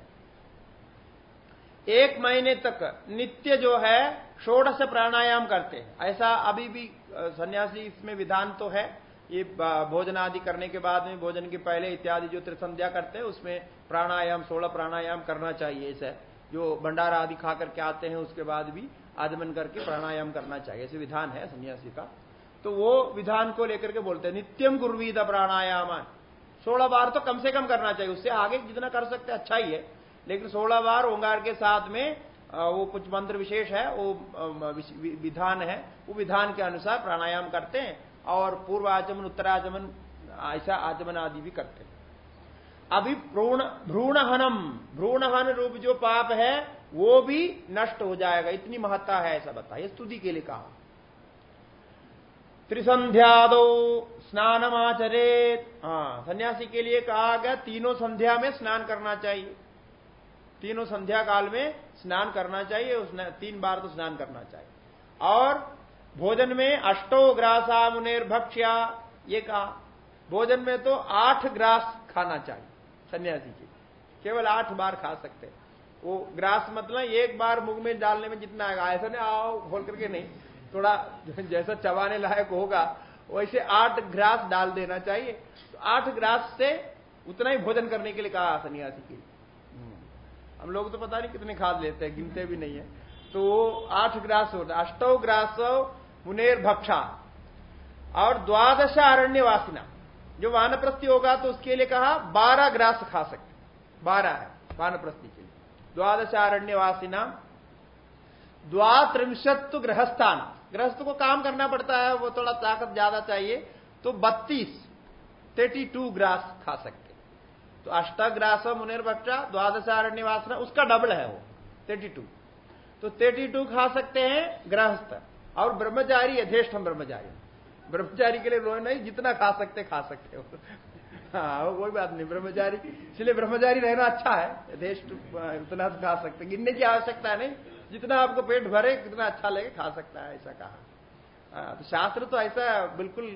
एक महीने तक नित्य जो है, षोड़श प्राणायाम करते ऐसा अभी भी सन्यासी इसमें विधान तो है। ये भोजन आदि करने के बाद में, भोजन के पहले इत्यादि जो त्रिसंध्या करते हैं, उसमें प्राणायाम सोलह प्राणायाम करना चाहिए। इसे जो भंडारा आदि खा करके आते हैं, उसके बाद भी आदमन करके प्राणायाम करना चाहिए, ऐसे विधान है सन्यासी का। तो वो विधान को लेकर के बोलते हैं नित्यम गुरुवीद प्राणायाम सोलह बार तो कम से कम करना चाहिए, उससे आगे जितना कर सकते अच्छा ही है। लेकिन सोलह बार ओंगार के साथ में वो कुछ मंत्र विशेष है, वो विधान है, वो विधान के अनुसार प्राणायाम करते हैं और पूर्व आचमन उत्तराचमन, ऐसा आचमन आदि भी करते हैं। अभी भ्रूण, भ्रूणहनम, भ्रूणहन रूप जो पाप है वो भी नष्ट हो जाएगा। इतनी महत्ता है ऐसा बताइए स्तुति के लिए कहा। त्रिसंध्यादो स्नानमाचरेत। हाँ सन्यासी के लिए कहा गया, तीनों संध्या में स्नान करना चाहिए। तीनों संध्या काल में स्नान करना चाहिए, उस तीन बार तो स्नान करना चाहिए। और भोजन में अष्टो ग्रासा मुनेर भक्ष्या ये कहा। भोजन में तो आठ ग्रास खाना चाहिए, सन्यासी के केवल आठ बार खा सकते वो ग्रास मतलब एक बार मुँह में डालने में जितना आएगा। ऐसा नहीं, आओ, खोल करके नहीं। थोड़ा [laughs] जैसा चबाने लायक होगा, वैसे आठ ग्रास डाल देना चाहिए। तो आठ ग्रास से उतना ही भोजन करने के लिए कहा सन्यासी के। हम लोग तो पता नहीं कितने खाद लेते हैं, गिनते भी नहीं है। तो आठ ग्रास होता अष्टो ग्रास मुनेर भक्षा। और द्वादश अरण्यवासिना जो वानप्रस्थी होगा तो उसके लिए कहा, बारह ग्रास खा सकते बारह है, वानप्रस्थी के लिए नाम द्वात्रिंशत्व गृहस्थान। गृहस्थ को काम करना पड़ता है, वो थोड़ा ताकत ज़्यादा चाहिए तो बत्तीस थर्टी टू ग्रास खा सकते तो अष्टाग्रास मुनेर बच्चा, द्वादशारण्यवासना, उसका डबल है वो थर्टी टू तो थर्टी टू खा सकते हैं गृहस्थ, और ब्रह्मचारी, यथेष्टम ब्रह्मचारी। ब्रह्मचारी के लिए रो नहीं, जितना खा सकते खा सकते हो। हाँ कोई बात नहीं ब्रह्मचारी इसलिए ब्रह्मचारी रहना अच्छा है। देश उतना तो खा सकते गिनने की आवश्यकता नहीं। जितना आपको पेट भरे उतना अच्छा लगे खा सकता है ऐसा कहा। हाँ, तो शास्त्र तो ऐसा बिल्कुल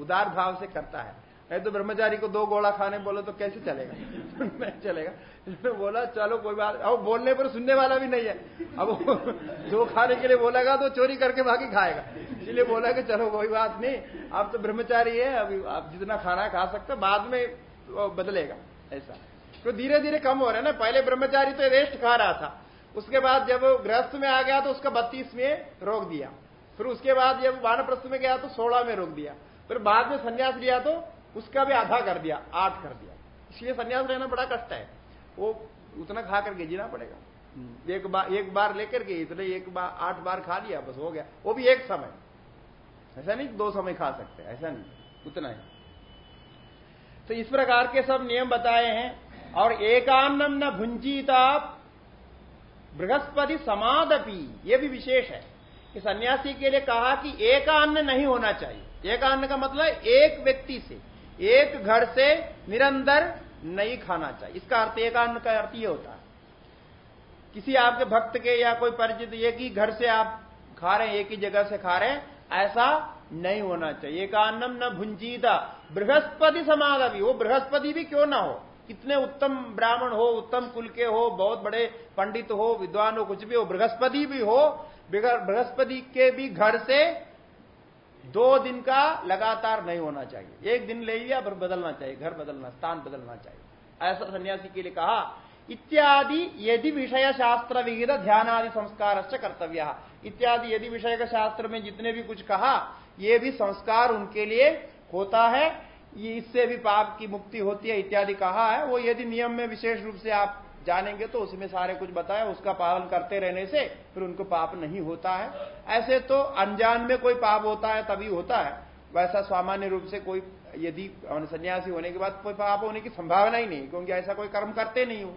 उदार भाव से करता है। है तो ब्रह्मचारी को दो गोला खाने बोलो तो कैसे चलेगा? [laughs] नहीं चलेगा। इसमें बोला, चलो, कोई बात अब बोलने पर सुनने वाला भी नहीं है। अब [laughs] दो खाने के लिए बोलेगा तो चोरी करके बाकी खाएगा। इसलिए बोला कि चलो, कोई बात नहीं। आप तो ब्रह्मचारी है, अभी आप जितना खाना खा सकते बाद में बदलेगा। ऐसा। तो धीरे धीरे कम हो रहा है ना। पहले ब्रह्मचारी तो रेस्ट खा रहा था। उसके बाद जब गृहस्थ में आ गया तो उसका बत्तीस में रोक दिया। फिर उसके बाद जब वानप्रस्थ में गया तो सोलह में रोक दिया। फिर बाद में संन्यास लिया तो उसका भी आधा कर दिया आठ कर दिया। इसलिए संन्यास लेना बड़ा कष्ट है। वो उतना खा करके जीना पड़ेगा। हम्म। एक बार एक बार लेकर के इतने एक बार आठ बार खा लिया बस हो गया। वो भी एक समय। ऐसा नहीं दो समय खा सकते ऐसा नहीं। उतना ही। तो इस प्रकार के सब नियम बताए हैं। और एकान्नम न भुंजीता बृहस्पति समादपी। ये भी विशेष है कि सन्यासी के लिए कहा कि एकान्न नहीं होना चाहिए। एक अन्न का मतलब एक व्यक्ति से। एक घर से निरंतर नहीं खाना चाहिए। इसका अर्थ एक अन्न का अर्थ ये होता है। किसी आपके भक्त के या कोई परिचित एक ही घर से आप खा रहे हैं, एक ही जगह से खा रहे हैं, ऐसा नहीं होना चाहिए। एक अन्नम न भुंजीदा बृहस्पति समागमी वो बृहस्पति भी क्यों ना हो? कितने उत्तम ब्राह्मण हो, उत्तम कुल के हो, बहुत बड़े पंडित हो, विद्वान हो, कुछ भी हो, बृहस्पति भी हो बृहस्पति के भी घर से दो दिन का लगातार नहीं होना चाहिए। एक दिन ले लिया, फिर बदलना चाहिए, घर बदलना, स्थान बदलना चाहिए। ऐसा सन्यासी के लिए कहा, इत्यादि यदि विषय शास्त्र विहित ध्यान आदि संस्कार कर्तव्य। इत्यादि यदि विषय का शास्त्र में जितने भी कुछ कहा, ये भी संस्कार उनके लिए होता है। इससे भी पाप की मुक्ति होती है, इत्यादि कहा है। वो यदि नियम में विशेष रूप से आप जानेंगे तो उसमें सारे कुछ बताया उसका पालन करते रहने से फिर उनको पाप नहीं होता है। ऐसे तो अनजान में कोई पाप होता है, तभी होता है। वैसा सामान्य रूप से कोई, यदि सन्यासी होने के बाद कोई पाप होने की संभावना ही नहीं, क्योंकि ऐसा कोई कर्म करते नहीं हो।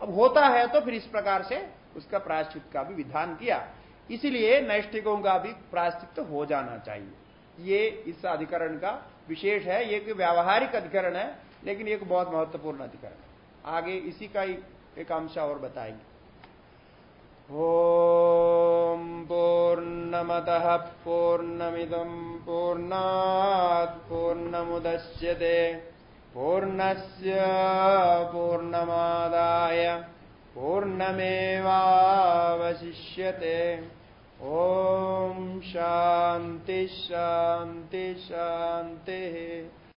अब होता है तो फिर इस प्रकार से उसका प्रायश्चित का भी विधान किया। इसीलिए नैष्ठिकों का भी प्रायश्चित हो जाना चाहिए। ये इस अधिकरण का विशेष है, ये एक व्यावहारिक अधिकरण है, लेकिन एक बहुत महत्वपूर्ण अधिकरण है। आगे इसी का ही एक अंश और बताएँगे। ओम पूर्णमत पूर्णमिदम पूर्णात पूर्णमुदश्यते पूर्णस्य पूर्णमादाय पूर्णमेवावशिष्यते। ओम शांति शांति शांति